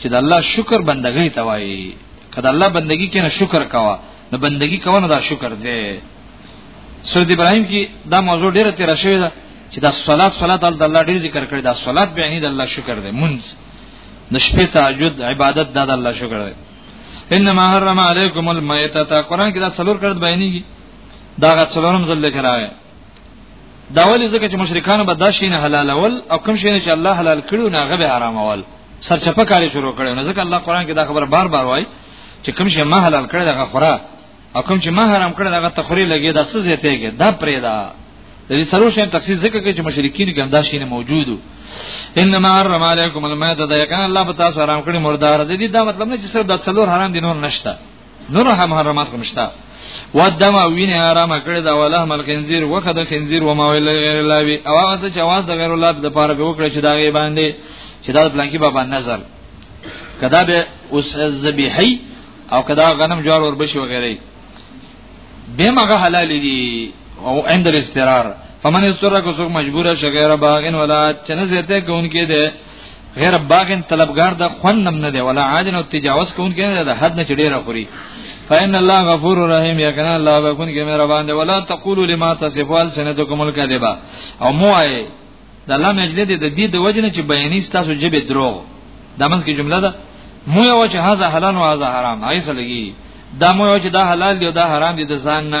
چې د الله شکر بندګۍ ته وایي کله الله بندگی کنه شکر کوا نو بندگی کوونه دا شکر دی سورۃ ابراهیم کې دا موضوع ډیره تیر شوې ده چې دا صلات صلات د الله ډیر ذکر کړی دا صلات به نه د الله شکر دی مونږ د شپې تهجد عبادت دا د الله شکر دی انما حرم علیکم المیتۃ قران کې دا څلور کړه بیانېږي دا غا څلورم ځل لیکل راغی دا ولې ځکه چې مشرکان به دا شي نه حلالول او کوم شي نه چې الله حلال کړو نه هغه به حرامول سرچپه کاری شروع کړو نه ځکه الله قران کې دا خبره بار بار وایي چې کوم شي ما حلال کړی دا خورا او کوم چې ما حرام کړی دا تخری لګي دا څه زیته کې دا پرې دا د دې سره شین تخصیص ذکر کوي چې مشرکین کې همدا شینه موجودو انما حرم علیکم المیتۃ دا یقین الله پتا سره حرام کړی مردار د دې دا مطلب نه چې صرف د څلور حرام دي نور نشته نور هم حرامات کوم شته ودم او وینه حرام کړی دا ولا مل خنزیر وخه د خنزیر و ما ویل غیر الله وی او هغه څه چې واس د غیر الله د پاره به وکړي چې دا غي باندې چې دا پلانکی بابا نظر کدا به اوس ذبیحی او کدا غنم جوار ور بشي وغیره به مغه حلال دي او عند الاستقرار فمن استرک سوق مجبور شغیر باغن ولا چنه زیته کون کې ده غیر باغن طلبگار د خوندم نه دی ولا عادن او تجاوز کون کې نه د حد نه چډیره خوري فإن الله غفور رحیم یقینا الله بكون کې مهربان دی ولا تقولوا لما تصفوا سنتكم الكذب او مو آی د الله مجلد د دې د وجنه چې بیانې تاسو جبه دروغ د منځ کې جمله ده مو یو چې هاذا حلال او هاذا حرام هغه څه لګي دا مو یو چې دا حلال دی او دا حرام دی د ځان نه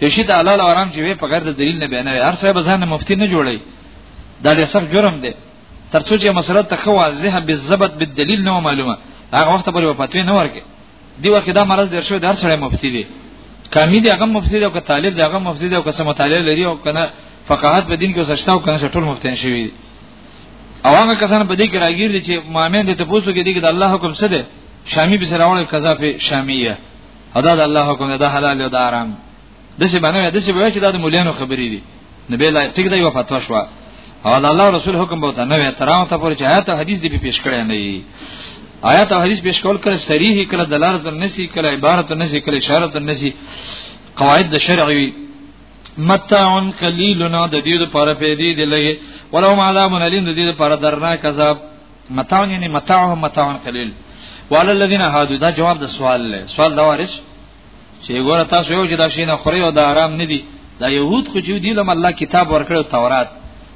یشي د حلال او حرام چې وي په غیر د دلیل نه بیان وي هر څه به ځان مفتی نه جوړي دا ډېر سخت جرم دی ترڅو چې مسله ته خو واضحه بالضبط بالدلیل نه معلومه هغه وخت په فتوی نه ورکه دی وکه دا مرز ډېر شوی د هر سره مفتی دی کامی دی هغه مفتی دی او که طالب دی هغه مفتی دی او که سم مطالعه لري او کنه فقاهت په دین کې وسشته او کنه ټول مفتین شوی دی او هغه کسان په دې کې راګیر دي چې مؤمن دي ته پوسو کې دي چې د الله حکم څه دی شامی به سره وړي قضا په شامیه ادا د الله حکم دا حلال او دا حرام د څه باندې د څه به چې دا د مولانو خبرې دي نبی لا ټیک دی و فتوا شو او د الله رسول حکم بوته نه وي ترام ته پر چې آیات حدیث دی پیش کړی نه وي آیات حدیث پیش کول کړه صریح کړه دلالت النسی کړه عبارت النسی کړه اشاره النسی قواعد د شرع وی متاع قلیل نه د دې لپاره پیدا دی لګي ولو عذاب الیم د دې لپاره درناک عذاب متاع یعنی متاعه متاع قلیل وعلى الذين هادو دا جواب د سوال له سوال دا ورچ چې ګوره تاسو یو چې دا شینه خوري او دا آرام نه دي دا يهود خو چې دی لم الله کتاب ورکړو تورات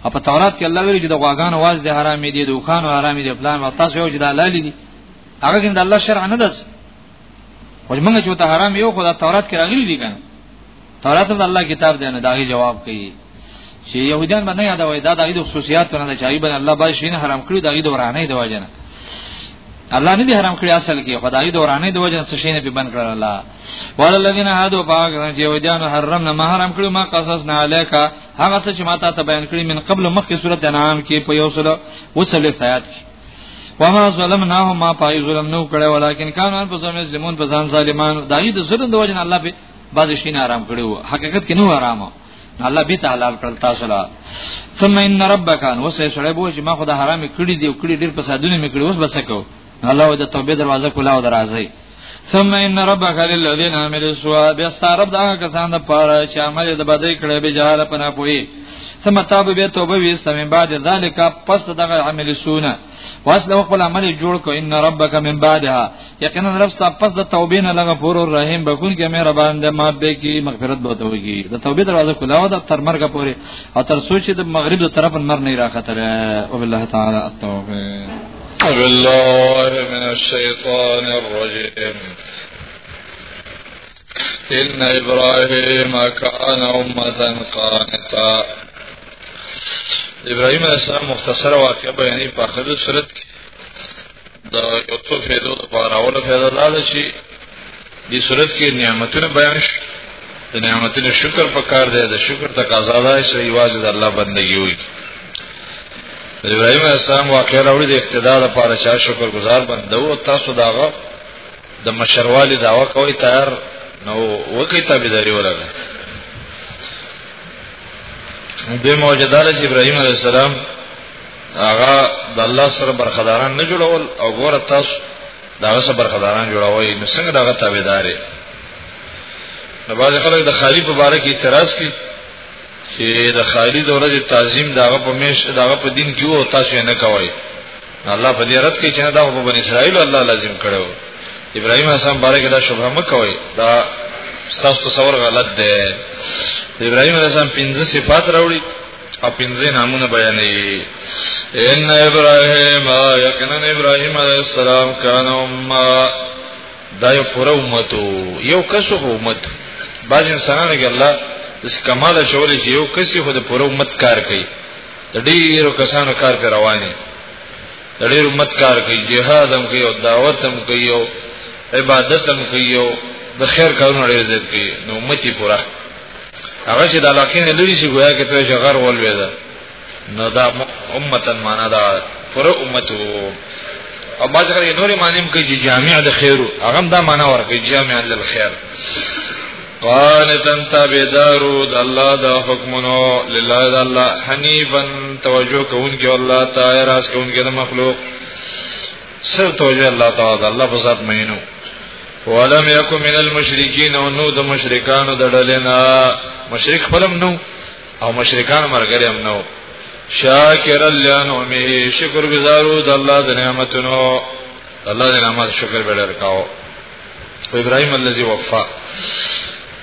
او په تورات کې الله ویلي چې د غواګان واز د حرام دي د وخانو حرام دي پلان او تاسو یو چې دا لالي دي هغه کې د الله شرع نه دس خو موږ چې ته حرام یو خو دا تورات کې راغلي دي کنه تورات د الله کتاب دی نه داغي جواب کوي چې يهوديان باندې یادوي دا دغه د خصوصیات نه چې ایبن الله به شین حرام کړی دغه دورانه دی وجنه الله نه دی حرام کړی اصل کې خدای دورانه دی وجنه څه شین په بن کړل الله وللذین هادو پاک چې يهوديان حرم نه محرم کړو ما قصص نه الیکا هغه څه چې ما تا ته بیان کړی من قبل مخکې صورت انعام کې په یو سره وڅلې آیات کې وما ظلمناهم ما پای ظلم نو کړه ولیکن کانوا انفسهم یظلمون په ځان ظالمان دایې د ظلم د وجه الله په بعض شین آرام کړو حقیقت کې نو آرام الله به تعالی کړل تاسو لا ثم ان ربک ان وسه سره بو چې ما خدا حرام کړی دی او کړی ډیر په سادونه مې کړی اوس بس کو الله د توبې دروازه کولا او درازي ثم ان ربک للذین عملوا السوء بیا ستاره د هغه کسان د پاره چې عمل د بدی کړي به جهاله پنا پوي ثم تاب به توبه ویسته من بعد ذالک پس دغه عمل سونه واس له خپل عمل جوړ کو ان ربک من بعدها یقینا رب ستا پس د توبې نه لغه پور رحیم بكون کې مهربان دې معاف به کی مغفرت به ته وږي د توبې دروازه کلاو ده تر مرګه پورې او تر سوچ د مغرب د طرف نر نه راخته او بالله تعالی التوبه بالله من الشیطان الرجیم ان ابراهيم كان امه قانتا ابراهيم عليه السلام مختصره واقعه بیانې په اخر صورت کې د یو څو فیدو د پاراولو فیدا دا ده چې دې صورت کې نعمتونه بیان شي د نعمتونو شکر پکار دی د شکر تقاضا ده چې یوازې د الله بندگی وي ابراهيم السلام واقعا راوړي د اقتدار لپاره چا شکر گزار بندو او تاسو داغه د مشروالی داوا کوي تیار نو وکي تابعداري ولري د موجدار چې ابراهيم عليه السلام هغه د الله سره برخداران نه جوړول او ګوره تاسو دا سره برخداران جوړوي نو څنګه دغه تابعداري نو باز خلک د خالی په باره کې اعتراض کوي چې د خالی د ورځې تعظیم دغه په میش دغه په دین کې وو تاسو نه کوي الله په دې رات کې چې دا په بن اسرائیل الله لازم کړو ابراهيم اسلام باره کې دا شبهه مکوئ دا تاسو تصور غلط دی ابراهيم اسلام پنځه صفات راوړي او پنځه نامونه بیانوي ان ابراهيم یقینا ابراهيم عليه السلام کان امه دا یو پوره امت یو کس خو امت بعض انسانانو کې الله اس کمال شولې چې یو کس خو د پوره امت کار کوي د ډیرو کسانو کار پر رواني د ډیر امت کار کوي جهاد هم کوي او دعوت هم کوي او عبادت هم کوي او د خیر کارونه ډیر زیات کوي نو امتي پورا هغه چې د علاقې نه لري شي ګویا کې ته جګر ولوي دا نو دا امتن معنا دا پر امت وو او باز غره نورې معنی هم کوي جامع د خیر هغه دا معنا ورکوي جامع للخير قانتا تابعدارو د الله د حکمونو لله د الله حنیفا توجه کوونکی الله تعالی راز کوونکی د مخلوق سر توجه الله تعالی د الله په ذات مینو ولم یکو من المشرکین او نو د مشرکانو د ډلینا مشرک فلم نو او مشرکان مرګره هم نو شاکر لنعمه شکر گزارو د الله د نعمتونو الله د نعمت شکر به لرکاو ابراهيم الذي وفا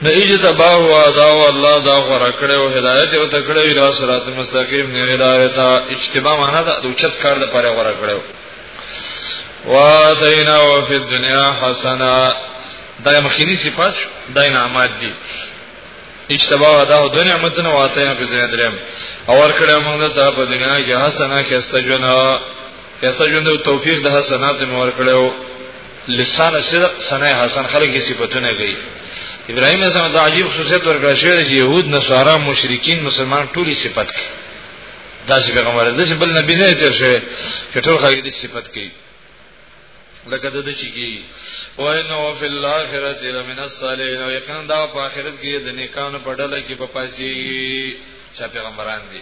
نه ایجت با هو دا او الله دا غره کړه او هدایت او تکړه اله صراط مستقیم نه هدایت اجتماع معنا دا د چت کار د پاره غره کړه واتینا او فی الدنیا حسنا دا مخینی صفات دا نعمت دي اجتبا دا او د نعمتونو واتینا په دې درم او ور کړه موږ ته په دنیا کې حسنا کې استجنا کې استجنا توفیق د حسنات مور کړو لسان صدق سنه حسن خلک یې صفاتونه کوي ابراهيم السلام د عجیب خصوصیت ورکړی شوی دی يهود نصارا مشرکین مسلمان ټولي صفات کوي دا چې پیغمبر د بل نبی نه تیر شوی چې ټول خلک دې صفات کوي لکه د دې چې کی او انه فی الاخرۃ لمن الصالحین او یقینا دا په آخرت کې د نیکانو په ډله کې په پاسي چې پیغمبران دي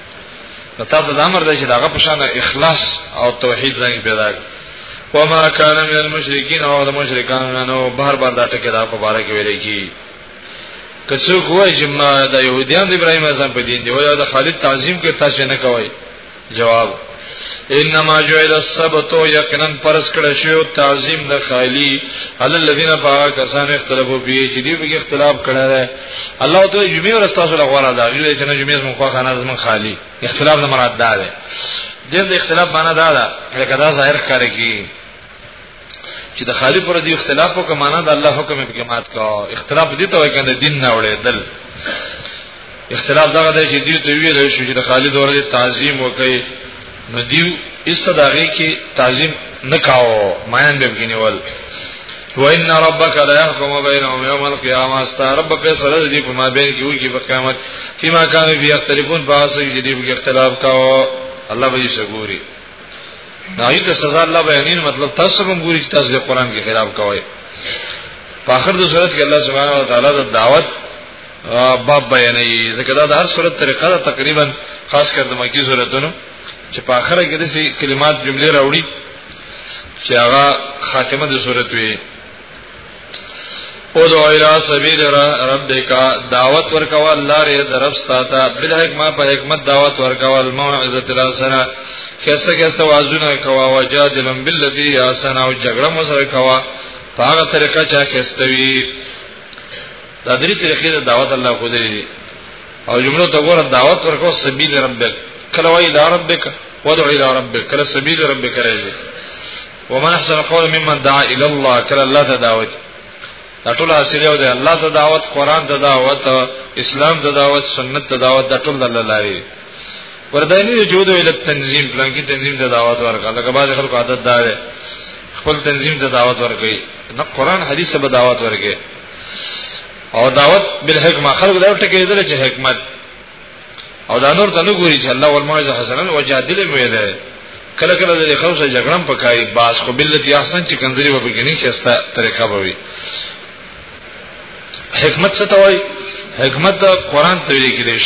نو تاسو د امر دی چې داغه په شان اخلاص او توحید ځان پیدا کړئ وما كان من المشركين او د مشرکان نو بار بار دا ټکی دا په باره کې ویل کی که څوک وایي چې ما د يهوديان د ابراهيم اعظم په دین دی وایي د خالد تعظیم کې تاسو نه کوي جواب انما جعل السبت یقینا پرس کړه شو تعظیم د خالی علی الذین فاکسان اختلافو به چې دی به اختلاف کړه ده الله ته جمعې ورستا سره غواړه دا ویل چې نه جمعې زموږ خو خانه زموږ خالی اختلاف نه مراد ده دیم د اختلاف معنا دا ده لکه دا ظاهر کار کی چې د خالق پر دې اختلاف او کمانه د الله حکم په کمات کا اختلاف دي ته وایي کنه دین نه وړي دل اختلاف دغه دی چې دې ته ویل شي چې د خالد اور دې تعظیم وکړي نو دیو استداغه کې تعظیم نکاو مایان به بګینول وان ربک لا يحكم بينهم يوم القيامه است رب په سره دې په ما بین کې وي کې په قیامت فيما كانوا فيه يختلفون فاسق دې په اختلاف کاو الله به یې شګوري دایې ته سزا الله بیانین مطلب تاسو هم ګوري چې تاسو د قران کې خلاف کوئ په اخر د صورت کې الله سبحانه و تعالی د دعوت باب بیانې ځکه دا د هر صورت طریقه ده تقریبا خاص کر د مکی صورتونو چې په اخر کې د کلمات جملې راوړي چې هغه خاتمه د صورت وي او دو الى سبیل ربک دعوت ورکوا الله ری درب ستاته بل حکمت په حکمت دعوت ورکوا الموعظه الحسنه کسته کسته وازونه کوا وجادلم بالذی احسن او جګړه مو سره کوا په هغه طریقه چې کستوي د درې طریقې د دعوت الله خو دې او جمله ته ګوره دعوت ورکو سبیل ربک کله وای الى ربک ودعو الى ربک کله سبیل ربک راځي ومن احسن قول ممن دعا الى الله کله الله ته دعوت دا ټول حاصل یو دی الله ته دعوت قران ته دعوت اسلام ته دعوت سنت ته دعوت دا ټول الله لاري وردانی جهود ال تنظیم پلان کې تنظیم ته دعوت ورکړه لکه باز خلکو عادت دار خپل تنظیم ته دعوت ورکړي نه قران حدیث ته دعوت ورکړي او دعوت بالحکمه خلک دا ټکی دل چې حکمت او دا نور ته نه ګوري چې الله والموعظه حسنه وجادل مې ده کله کله د خلکو سره جګړم پکای باس خو بلتی احسن چې کنځري و بګنی چې استا طریقه بوي حکمت څه توای حکمت د قران ته ویل کېدش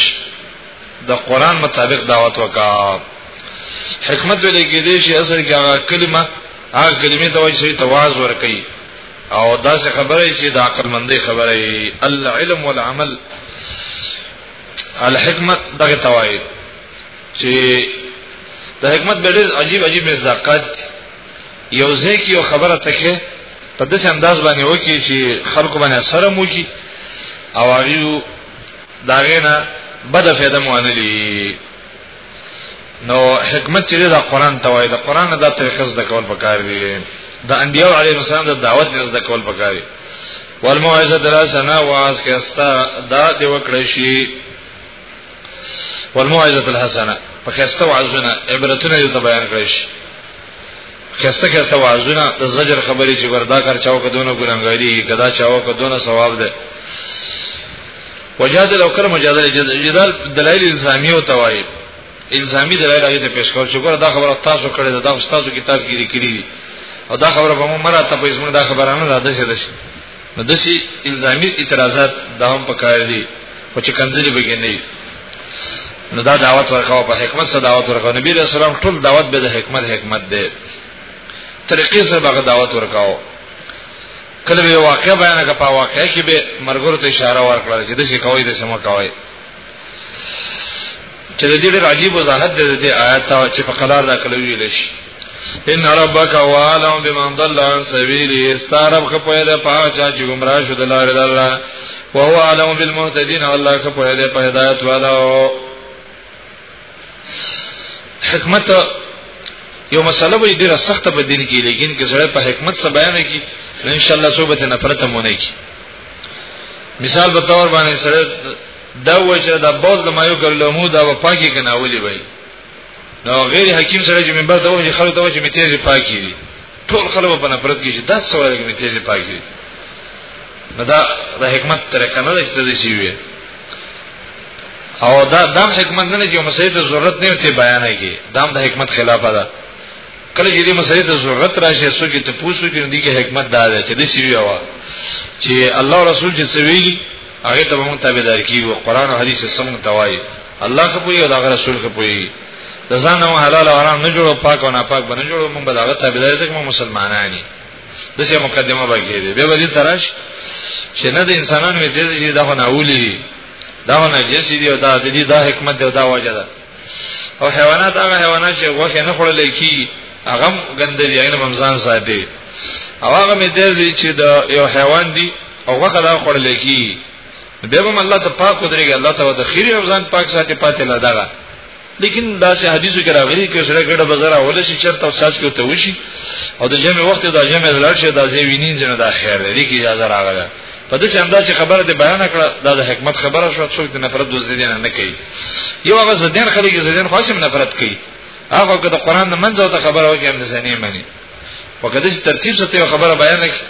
د قران مطابق دعوت وکا حکمت ویل کېدش اصل کې هغه کلمه هغه کلمې ته وایي چې تواز ور کوي او دا څه خبره چې د عقل مندې خبره العلم والعمل الحکمت دغه توای چې د حکمت به ډېر عجیب عجیب مصداقات یو ځکه یو خبره تکه په داسې انداز باندې وکی چې خلکو باندې اثر مو کی او هغه داغه نه بده فایده مو انلی نو حکمت چې دا قران ته وای دا قران نه دا طریقه زده کول پکار دي د انبیو علیهم السلام د دعوت نه زده کول پکار دي والموعظه درسنا واعظ کې استا دا دی وکړی شي والموعظه الحسنه په خسته وعظونه عبرتونه یو ته بیان کړی شي خسته خسته وعظونه د زجر خبرې چې وردا کار چاو کدونه ګرانګاری کدا چاو کدونه ثواب ده وجادل او کله مجادله جدال دلایل الزامی او توایب الزامی دلایل هغه ته پیش کول چې ګوره دا خبره تاسو کړې ده دا استادو کتاب کې لیکلي دي او دا خبره به مو مراته په اسمه دا خبره نه ده دسه دسه نو دسه الزامی اعتراضات دا هم پکار دي خو چې کنځلې به نه نو دا دعوت ورکاو په حکمت سره دعوت ورکاو نبی رسول الله ټول دعوت به د حکمت حکمت ده طریقې سره به دعوت ورکاو کله به واقع بیان کړه په واقع کې به مرګورو ته اشاره ورکړه چې د څه کوي د څه ما کوي چې د دې ډېر عجیب وضاحت د دې آیات او چې په قلار دا کله ویل شي ان ربک وعلم بمن ضل عن سبیله استعرب خپوی د پاه چا چې گمراه شو د لارې د الله وهو علم بالمهتدین الله خپوی د په هدایت والو حکمت یو مسله به ډیره سخته په دین کې لیکن کې سره په حکمت سره بیان کی ان شاء الله صوبته نه پرته مونږ کی مثال په تور باندې سره دا و چې دا بوز د مایو ګلمو دا و پاکي کناولي وي نو غیر حکیم سره چې منبر ته وځي خلک ته وځي می تیزه پاکي دي ټول خلک په نفرت کې چې دا څه وایي کې تیزه پاکي نو دا د حکمت طریقه نه ده چې دې شي وي او دا دام حکمت نه چې مسجد ته ضرورت نه وي بیان کې دام د حکمت خلاف ده کله چې دې مسجد ته ضرورت راشي سو کې ته پوښتنه کوي دې کې حکمت دا ده چې دې شي وي او چې الله رسول چې سویلی هغه ته موږ تابعدار کیږو قران او حدیث سم توای الله کو پوي او هغه رسول کو پوي د ځان نو حلال او حرام نه جوړو پاک او ناپاک بنه جوړو موږ به دا غته بدایت کوم مسلمانان یې د څه مقدمه باقی دی به ودی ترش چې نه د انسانانو دې دې دا نه اولی دا نه جسی دی او دا دې دا حکمت دی دا وجه ده او حیوانات هغه حیوانات چې غوښه نه خورل کی هغه ګندلی عین رمضان ساتي او هغه مې دې چې د یو حیوان دی او غوښه دا خورل کی به هم الله ته پاک ودرېږي الله ته د خیر او ځان پاک ساتي پاتې لا دغه لیکن دا سه حدیثو کې راغلي چې سره ګډه بازار اول شي چرته او ساز کې ته وشي او د جمع وخت د جمع زلال شه د زی وینین جن دا خیر دی کی اجازه راغله په دې انداز چې خبره دې بیان کړه دا د حکمت خبره شو څوک د نفرت دوز دې نه کوي یو هغه زدين خلک زدين خاصم نفرت کوي هغه که د قران نه منځو ته خبره وکړي هم ځنی مانی وکړه چې ترتیب سره یو خبره بیان کړي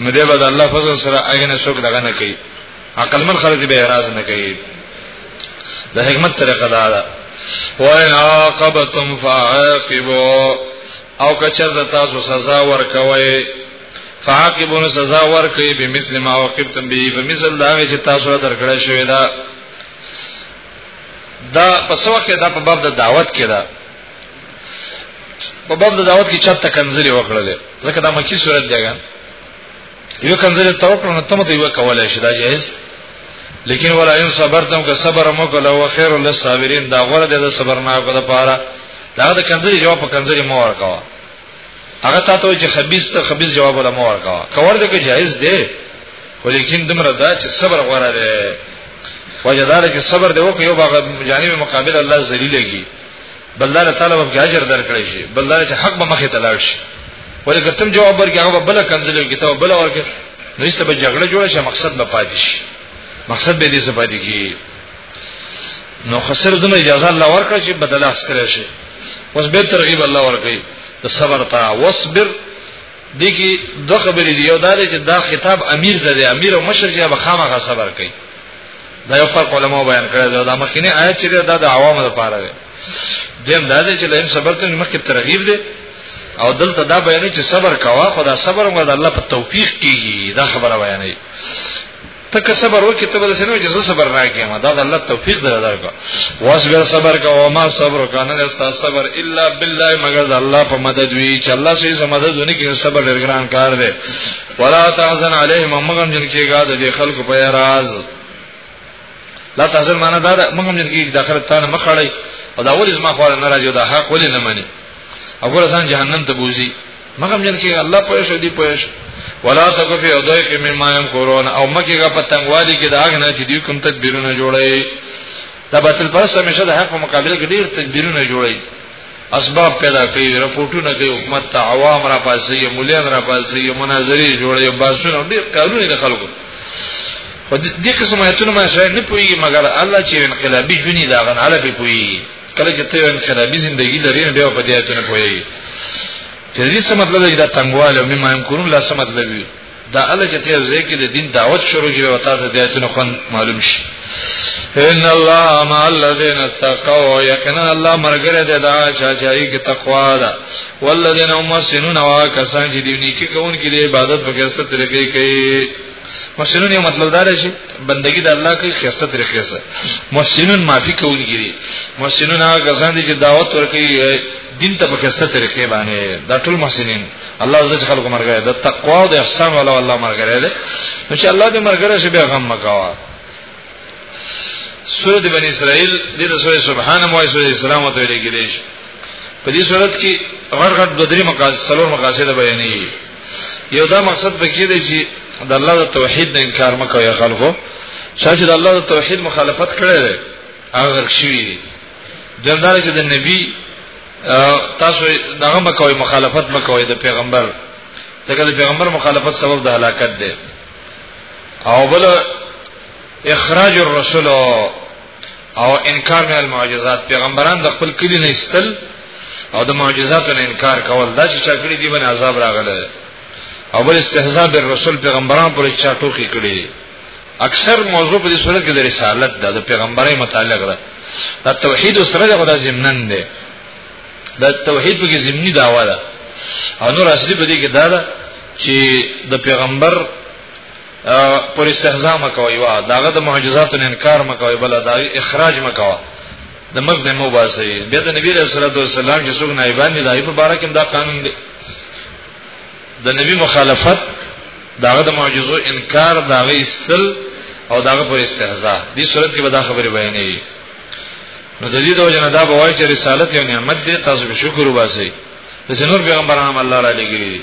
نو دی به د الله فضل سره هغه نه څوک دغه نه کوي عقل من خلک به اعتراض نه کوي د حکمت طریقه دا ده وَإِنْ عَاقَبْتُمْ فَعَاقِبُوا او کچر د تاسو سزا ورکوي فعاقبون سزا ورکوي بمثل ما عاقبتم به په مثل دا چې تاسو درکړی شوی دا دا پس وخت دا په باب د دعوت کې ده په باب د دعوت کې چاته کنځلې وکړل ځکه دا مکی صورت دی ګان یو کنځلې ته وکړل نو تم ته یو کولای شي دا جهیز لیکن ولا ان صبرتم که صبر مو کول او خیر للصابرین دا غره د صبر نه کو د پاره دا د کنځلې جواب په کنځلې مو ورکاوه هغه تاسو چې خبيث ته خبيث جواب ولا مو ورکاوه کور دې کې جهیز دی ولیکن دمر دا چې صبر غره دی وجدار چې صبر دی وکړو یو باغ جانب مقابل الله ذلیلږي بل دا تعالی وب کې اجر درکړي شي بل دا چې حق به مخه تلاړ شي ولې کتم جواب ورکړي هغه بل کنځلې کتاب بل ورکړي نو ایسته به جګړه جوړه شي مقصد به پاتې شي مقصد به دې څه پاتې کی نو خسر دنه اجازه الله ورکړي چې بدل اخستره شي اوس به ترغیب الله ورکړي د صبر ته واصبر دي کې دوه خبرې دي یو دا چې دا خطاب امیر ته دی امیر او مشر چې به خامخا صبر کوي دا یو فرق علماء بیان کړی دا, دا مخکنی آیت چې دا د عوامو لپاره دی دیم دا دی چې لئن صبرتم مخکې ترغیب دی او دلته دا بیانې چې صبر کوا خدا صبر موږ د الله په توفیق کیږي دا خبره بیانې ته که صبر وکې ته به سينو چې زه صبر راکېم دا د الله توفیق دی درکو واصبر صبر کا او ما صبر کنه استا صبر الا بالله مگر د الله په مدد وی چې الله سي سم مدد ونی کې صبر ډېر ګران کار دی ولا تحزن عليهم مگر جن کې ګاد دي خلق په راز لا تحزن معنا دا ده مونږ موږ کې داخله تانه مخړی او دا ولې زما خو نه راځي دا حق ولې نه مانی او ګور ځان جهنم ته بوزي مګم جن کې الله پوه شو دی پوه شو ولا تکو فی اودایک مما یم کورون او مکه کا پتنګوالی کې دا غنه چې دیو کوم تدبیرونه جوړي دا باطل پرسته مشه د حق مقابله کې ډیر تدبیرونه جوړي اسباب پیدا کوي رپورټونه کوي حکومت ته عوام را پاسي مليان را پاسي مناظري جوړي باسونه ډیر قانوني د خلکو په دې قسم آیتونه ما شاید نه پوي مګر الله چې انقلابي جونی دا غن علی په پوي کله چې ته انقلابي زندگی لري نه بیا په دې ایتونه پوهیږي چې دې څه مطلب دی دا تنګواله مې مایم کورون لا څه مطلب وي دا الله چې ته ځای کې د دین دعوت شروع کړي او تاسو دې ایتونه خون معلوم شي ان الله مع الذين اتقوا یقینا الله مرګره دې دا چا چای کې تقوا ده والذین هم سنون واکسان چې دې نیکی کوونکې دې عبادت په کیسه طریقې کوي محسنون یو مطلب دا دی چې بندگی د الله کوي خسته طریقې سره محسنون معافي کوونکي دي محسنون هغه کسان دي چې دعوت ورکوي دین ته په خسته طریقې باندې دا ټول محسنین الله عز وجل خلکو مرګره ده تقوا او احسان ولا الله مرګره ده ان شاء الله دې مرګره شي به غم مکوا سورۃ بنی اسرائیل د سورۃ سبحان موای سورۃ اسلام ته ویل کېږي په دې صورت کې غړ غړ د درې مقاصد څلور مقاصد بیانې یو دا مقصد پکې دی چې د الله د توحید نه انکار مکو یا خلکو چې د الله د توحید مخالفت کړي دی هغه شوی دی دمدار چې د نبی تاسو دغه مکوې مخالفت مکوې د پیغمبر ځکه د پیغمبر مخالفت سبب د هلاکت دی او بل اخراج الرسل او انکار من المعجزات پیغمبران د خپل کلی نه استل او د معجزاتو نه انکار کول دا چې چا کړی دی باندې عذاب راغله او بل استهزاء بالرسول پیغمبران پر چا ټوکی کړی اکثر موضوع په دې صورت کې د رسالت د پیغمبري متعلق ده دا توحید سره د خدای زمنن ده دا توحید په کې زمینی داوا ده او نور اصلي په دې کې دا ده چې د پیغمبر پر استهزاء مکوي وا داغه د معجزاتو انکار مکوي بل دا اخراج مکوي د مګ د مو باسي بیا د نبی رسول الله صلی الله علیه وسلم نایبان دی دای په بار کې دا قانون دی د نبی مخالفت داغه د معجزو انکار داغه استل او داغه پر استهزاء دې صورت کې به دا خبره بیانې نو د دې د وجنه دا به وایي چې رسالت یو نعمت دی تاسو به شکر وباسئ د نور پیغمبرانو الله را لګی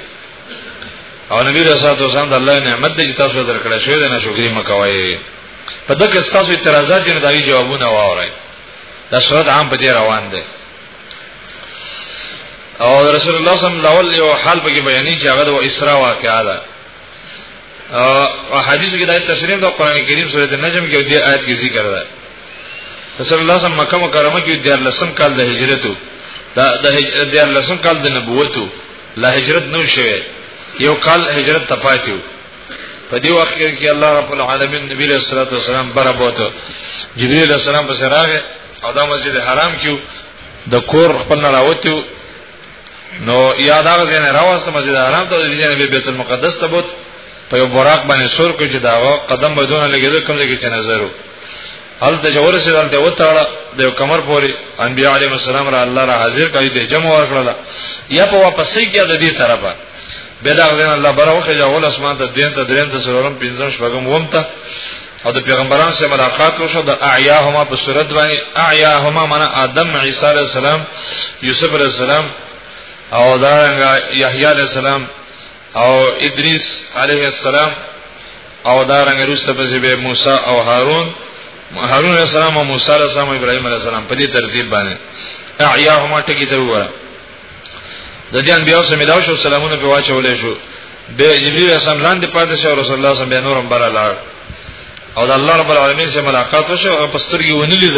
او نبی رسول الله صلی الله علیه نعمت دی چې تاسو درکړه شوی د ناشکری مکوای په دغه تاسو اعتراضات دي نو دا جوابونه واورئ دا صورت عام په دې روان دی او رسول الله صلی الله علیه وسلم یو حال په کې بیانې چې هغه د اسراء واقعا ده او حدیث کې دا تشریح د قران کریم سورته نجم کې د آیت کې ذکر ده رسول الله صلی الله علیه وسلم مکه مکرمه کې د لسم کال د هجرت دا د هجرت د لسم کال د نبوت لا هجرت نو شوه یو کال هجرت تپاتیو په دې وخت کې الله رب العالمین نبی له صلوات و سلام برابوته جبرئیل السلام په سراغه او د مسجد حرام کې د کور خپل راوتیو نو یا دا غزین راوسته مسجد حرام ته د جنې به بیت المقدس ته بوت په یو براق باندې سور کې چې دا قدم بدون لګیدل کوم ځای کې چې نظرو حل د جوړ سره حل ته وتاړه د کمر پوري انبیاء علیهم السلام را الله را حاضر کړي ته جمع ورکړه یا په واپسې کې د دې طرفه به دا غوښنه الله بره وکړي چې اول اسمان ته دین ته دریم ته سرورم پنځم شپږم وم ته او د پیغمبرانو سره ملاقات وشو د اعیاهما په صورت باندې اعیاهما معنا آدم عیسی علی السلام یوسف علی السلام او دا یحیی علی السلام او ادریس علیه السلام او دا رنګ روسته په ذبه موسی او هارون هارون علیہ السلام او موسی علیہ السلام او ابراهیم علیہ السلام په دې ترتیب باندې اعیاهما ټکی ته وره د دې انبیو سره ملاو شو سلامونه په واچولې شو به جبرئیل اسلام لاندې پاتې شو رسول الله صلی الله علیه وسلم بر لاړ او د الله رب العالمین سره ملاقات وشو او پسترګي ونلید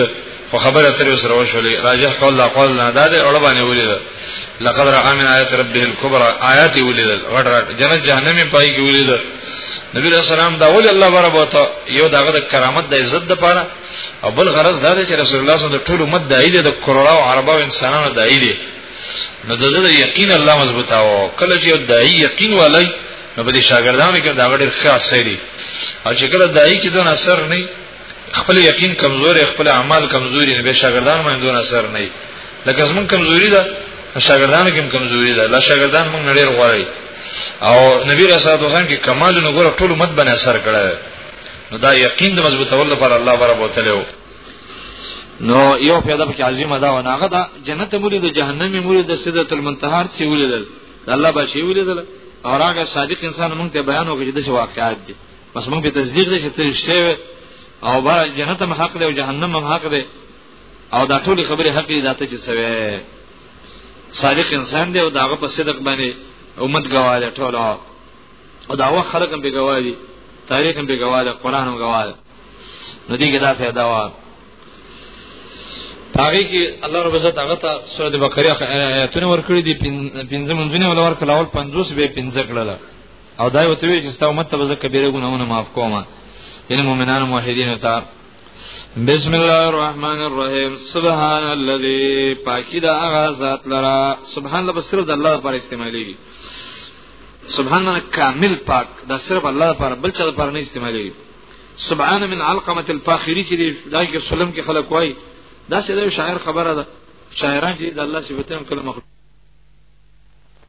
خو خبره تر سره وشولې راجح قول لا قول نه داده اړه باندې ولید لقد را من آیت ربه الكبرى آیات ولید غړ غړ جنت جهنم پای کې ولید نبی رسول الله دا ول الله برابر یو داغه د کرامت د عزت لپاره او بل غرض دا دی چې رسول الله صلی الله علیه وسلم د ټول امت دایې دی د کروڑا او عربو انسانانو دایې دی نو د دې یقین الله مضبوطه او کله چې دایې یقین ولای نو به شاګردانو کې دا غړي ښه اثر دی او چې کله دایې کې دون اثر نه خپل یقین کمزوري خپل اعمال کمزوري نه به شاګردان باندې دون اثر نه لکه زمون کمزوري ده شاګردان کې کمزوري ده لا شاګردان موږ نړیر غواړي او نبی رسول الله کې کمال نګور ټول امت باندې اثر کړی نو دا یقین د مضبوطولو لپاره الله بره بوتلو نو یو پیدا په عظیمه دا ونه هغه دا جنت مولید د جهنم مولید د سدرۃ المنتهار سی ولیدل الله به شی ولیدل او هغه صادق انسان مونږ ته بیان وکړي د واقعات دي بس مونږ په تصدیق دي چې ترشته او بار جنت هم حق دی او جهنم هم حق دی او دا ټول خبره حق دي داته چې سوي صادق انسان دی او داغه په صدق باندې امت گواله ټول او دا وخت خلک هم به گواه دي تاریخ هم به گواه ده قران هم گواه ده نو دې کې دا فائدہ و تاغي کې الله رب عزت هغه ته سورۃ بقره آیاتونه ورکړي دي پنځه منځونه ول ورکړل اول 50 به پنځه کړل او دا یو ته وی چې ستاسو امت ته به کبیره ګناونه معاف کومه ان مومنان موحدین ته بسم الله الرحمن الرحیم سبحان الذی پاکی دا هغه ذات لرا سبحان الله بس صرف د الله لپاره استعمالېږي سبحان الله کامل پاک دا صرف الله لپاره بل چا لپاره نه استعمالوي سبحان من علقمه الفاخری چې دا کې سلم کې خلک وای دا څه شاعر خبره ده شاعران چې د الله صفاتونه کله مخلوق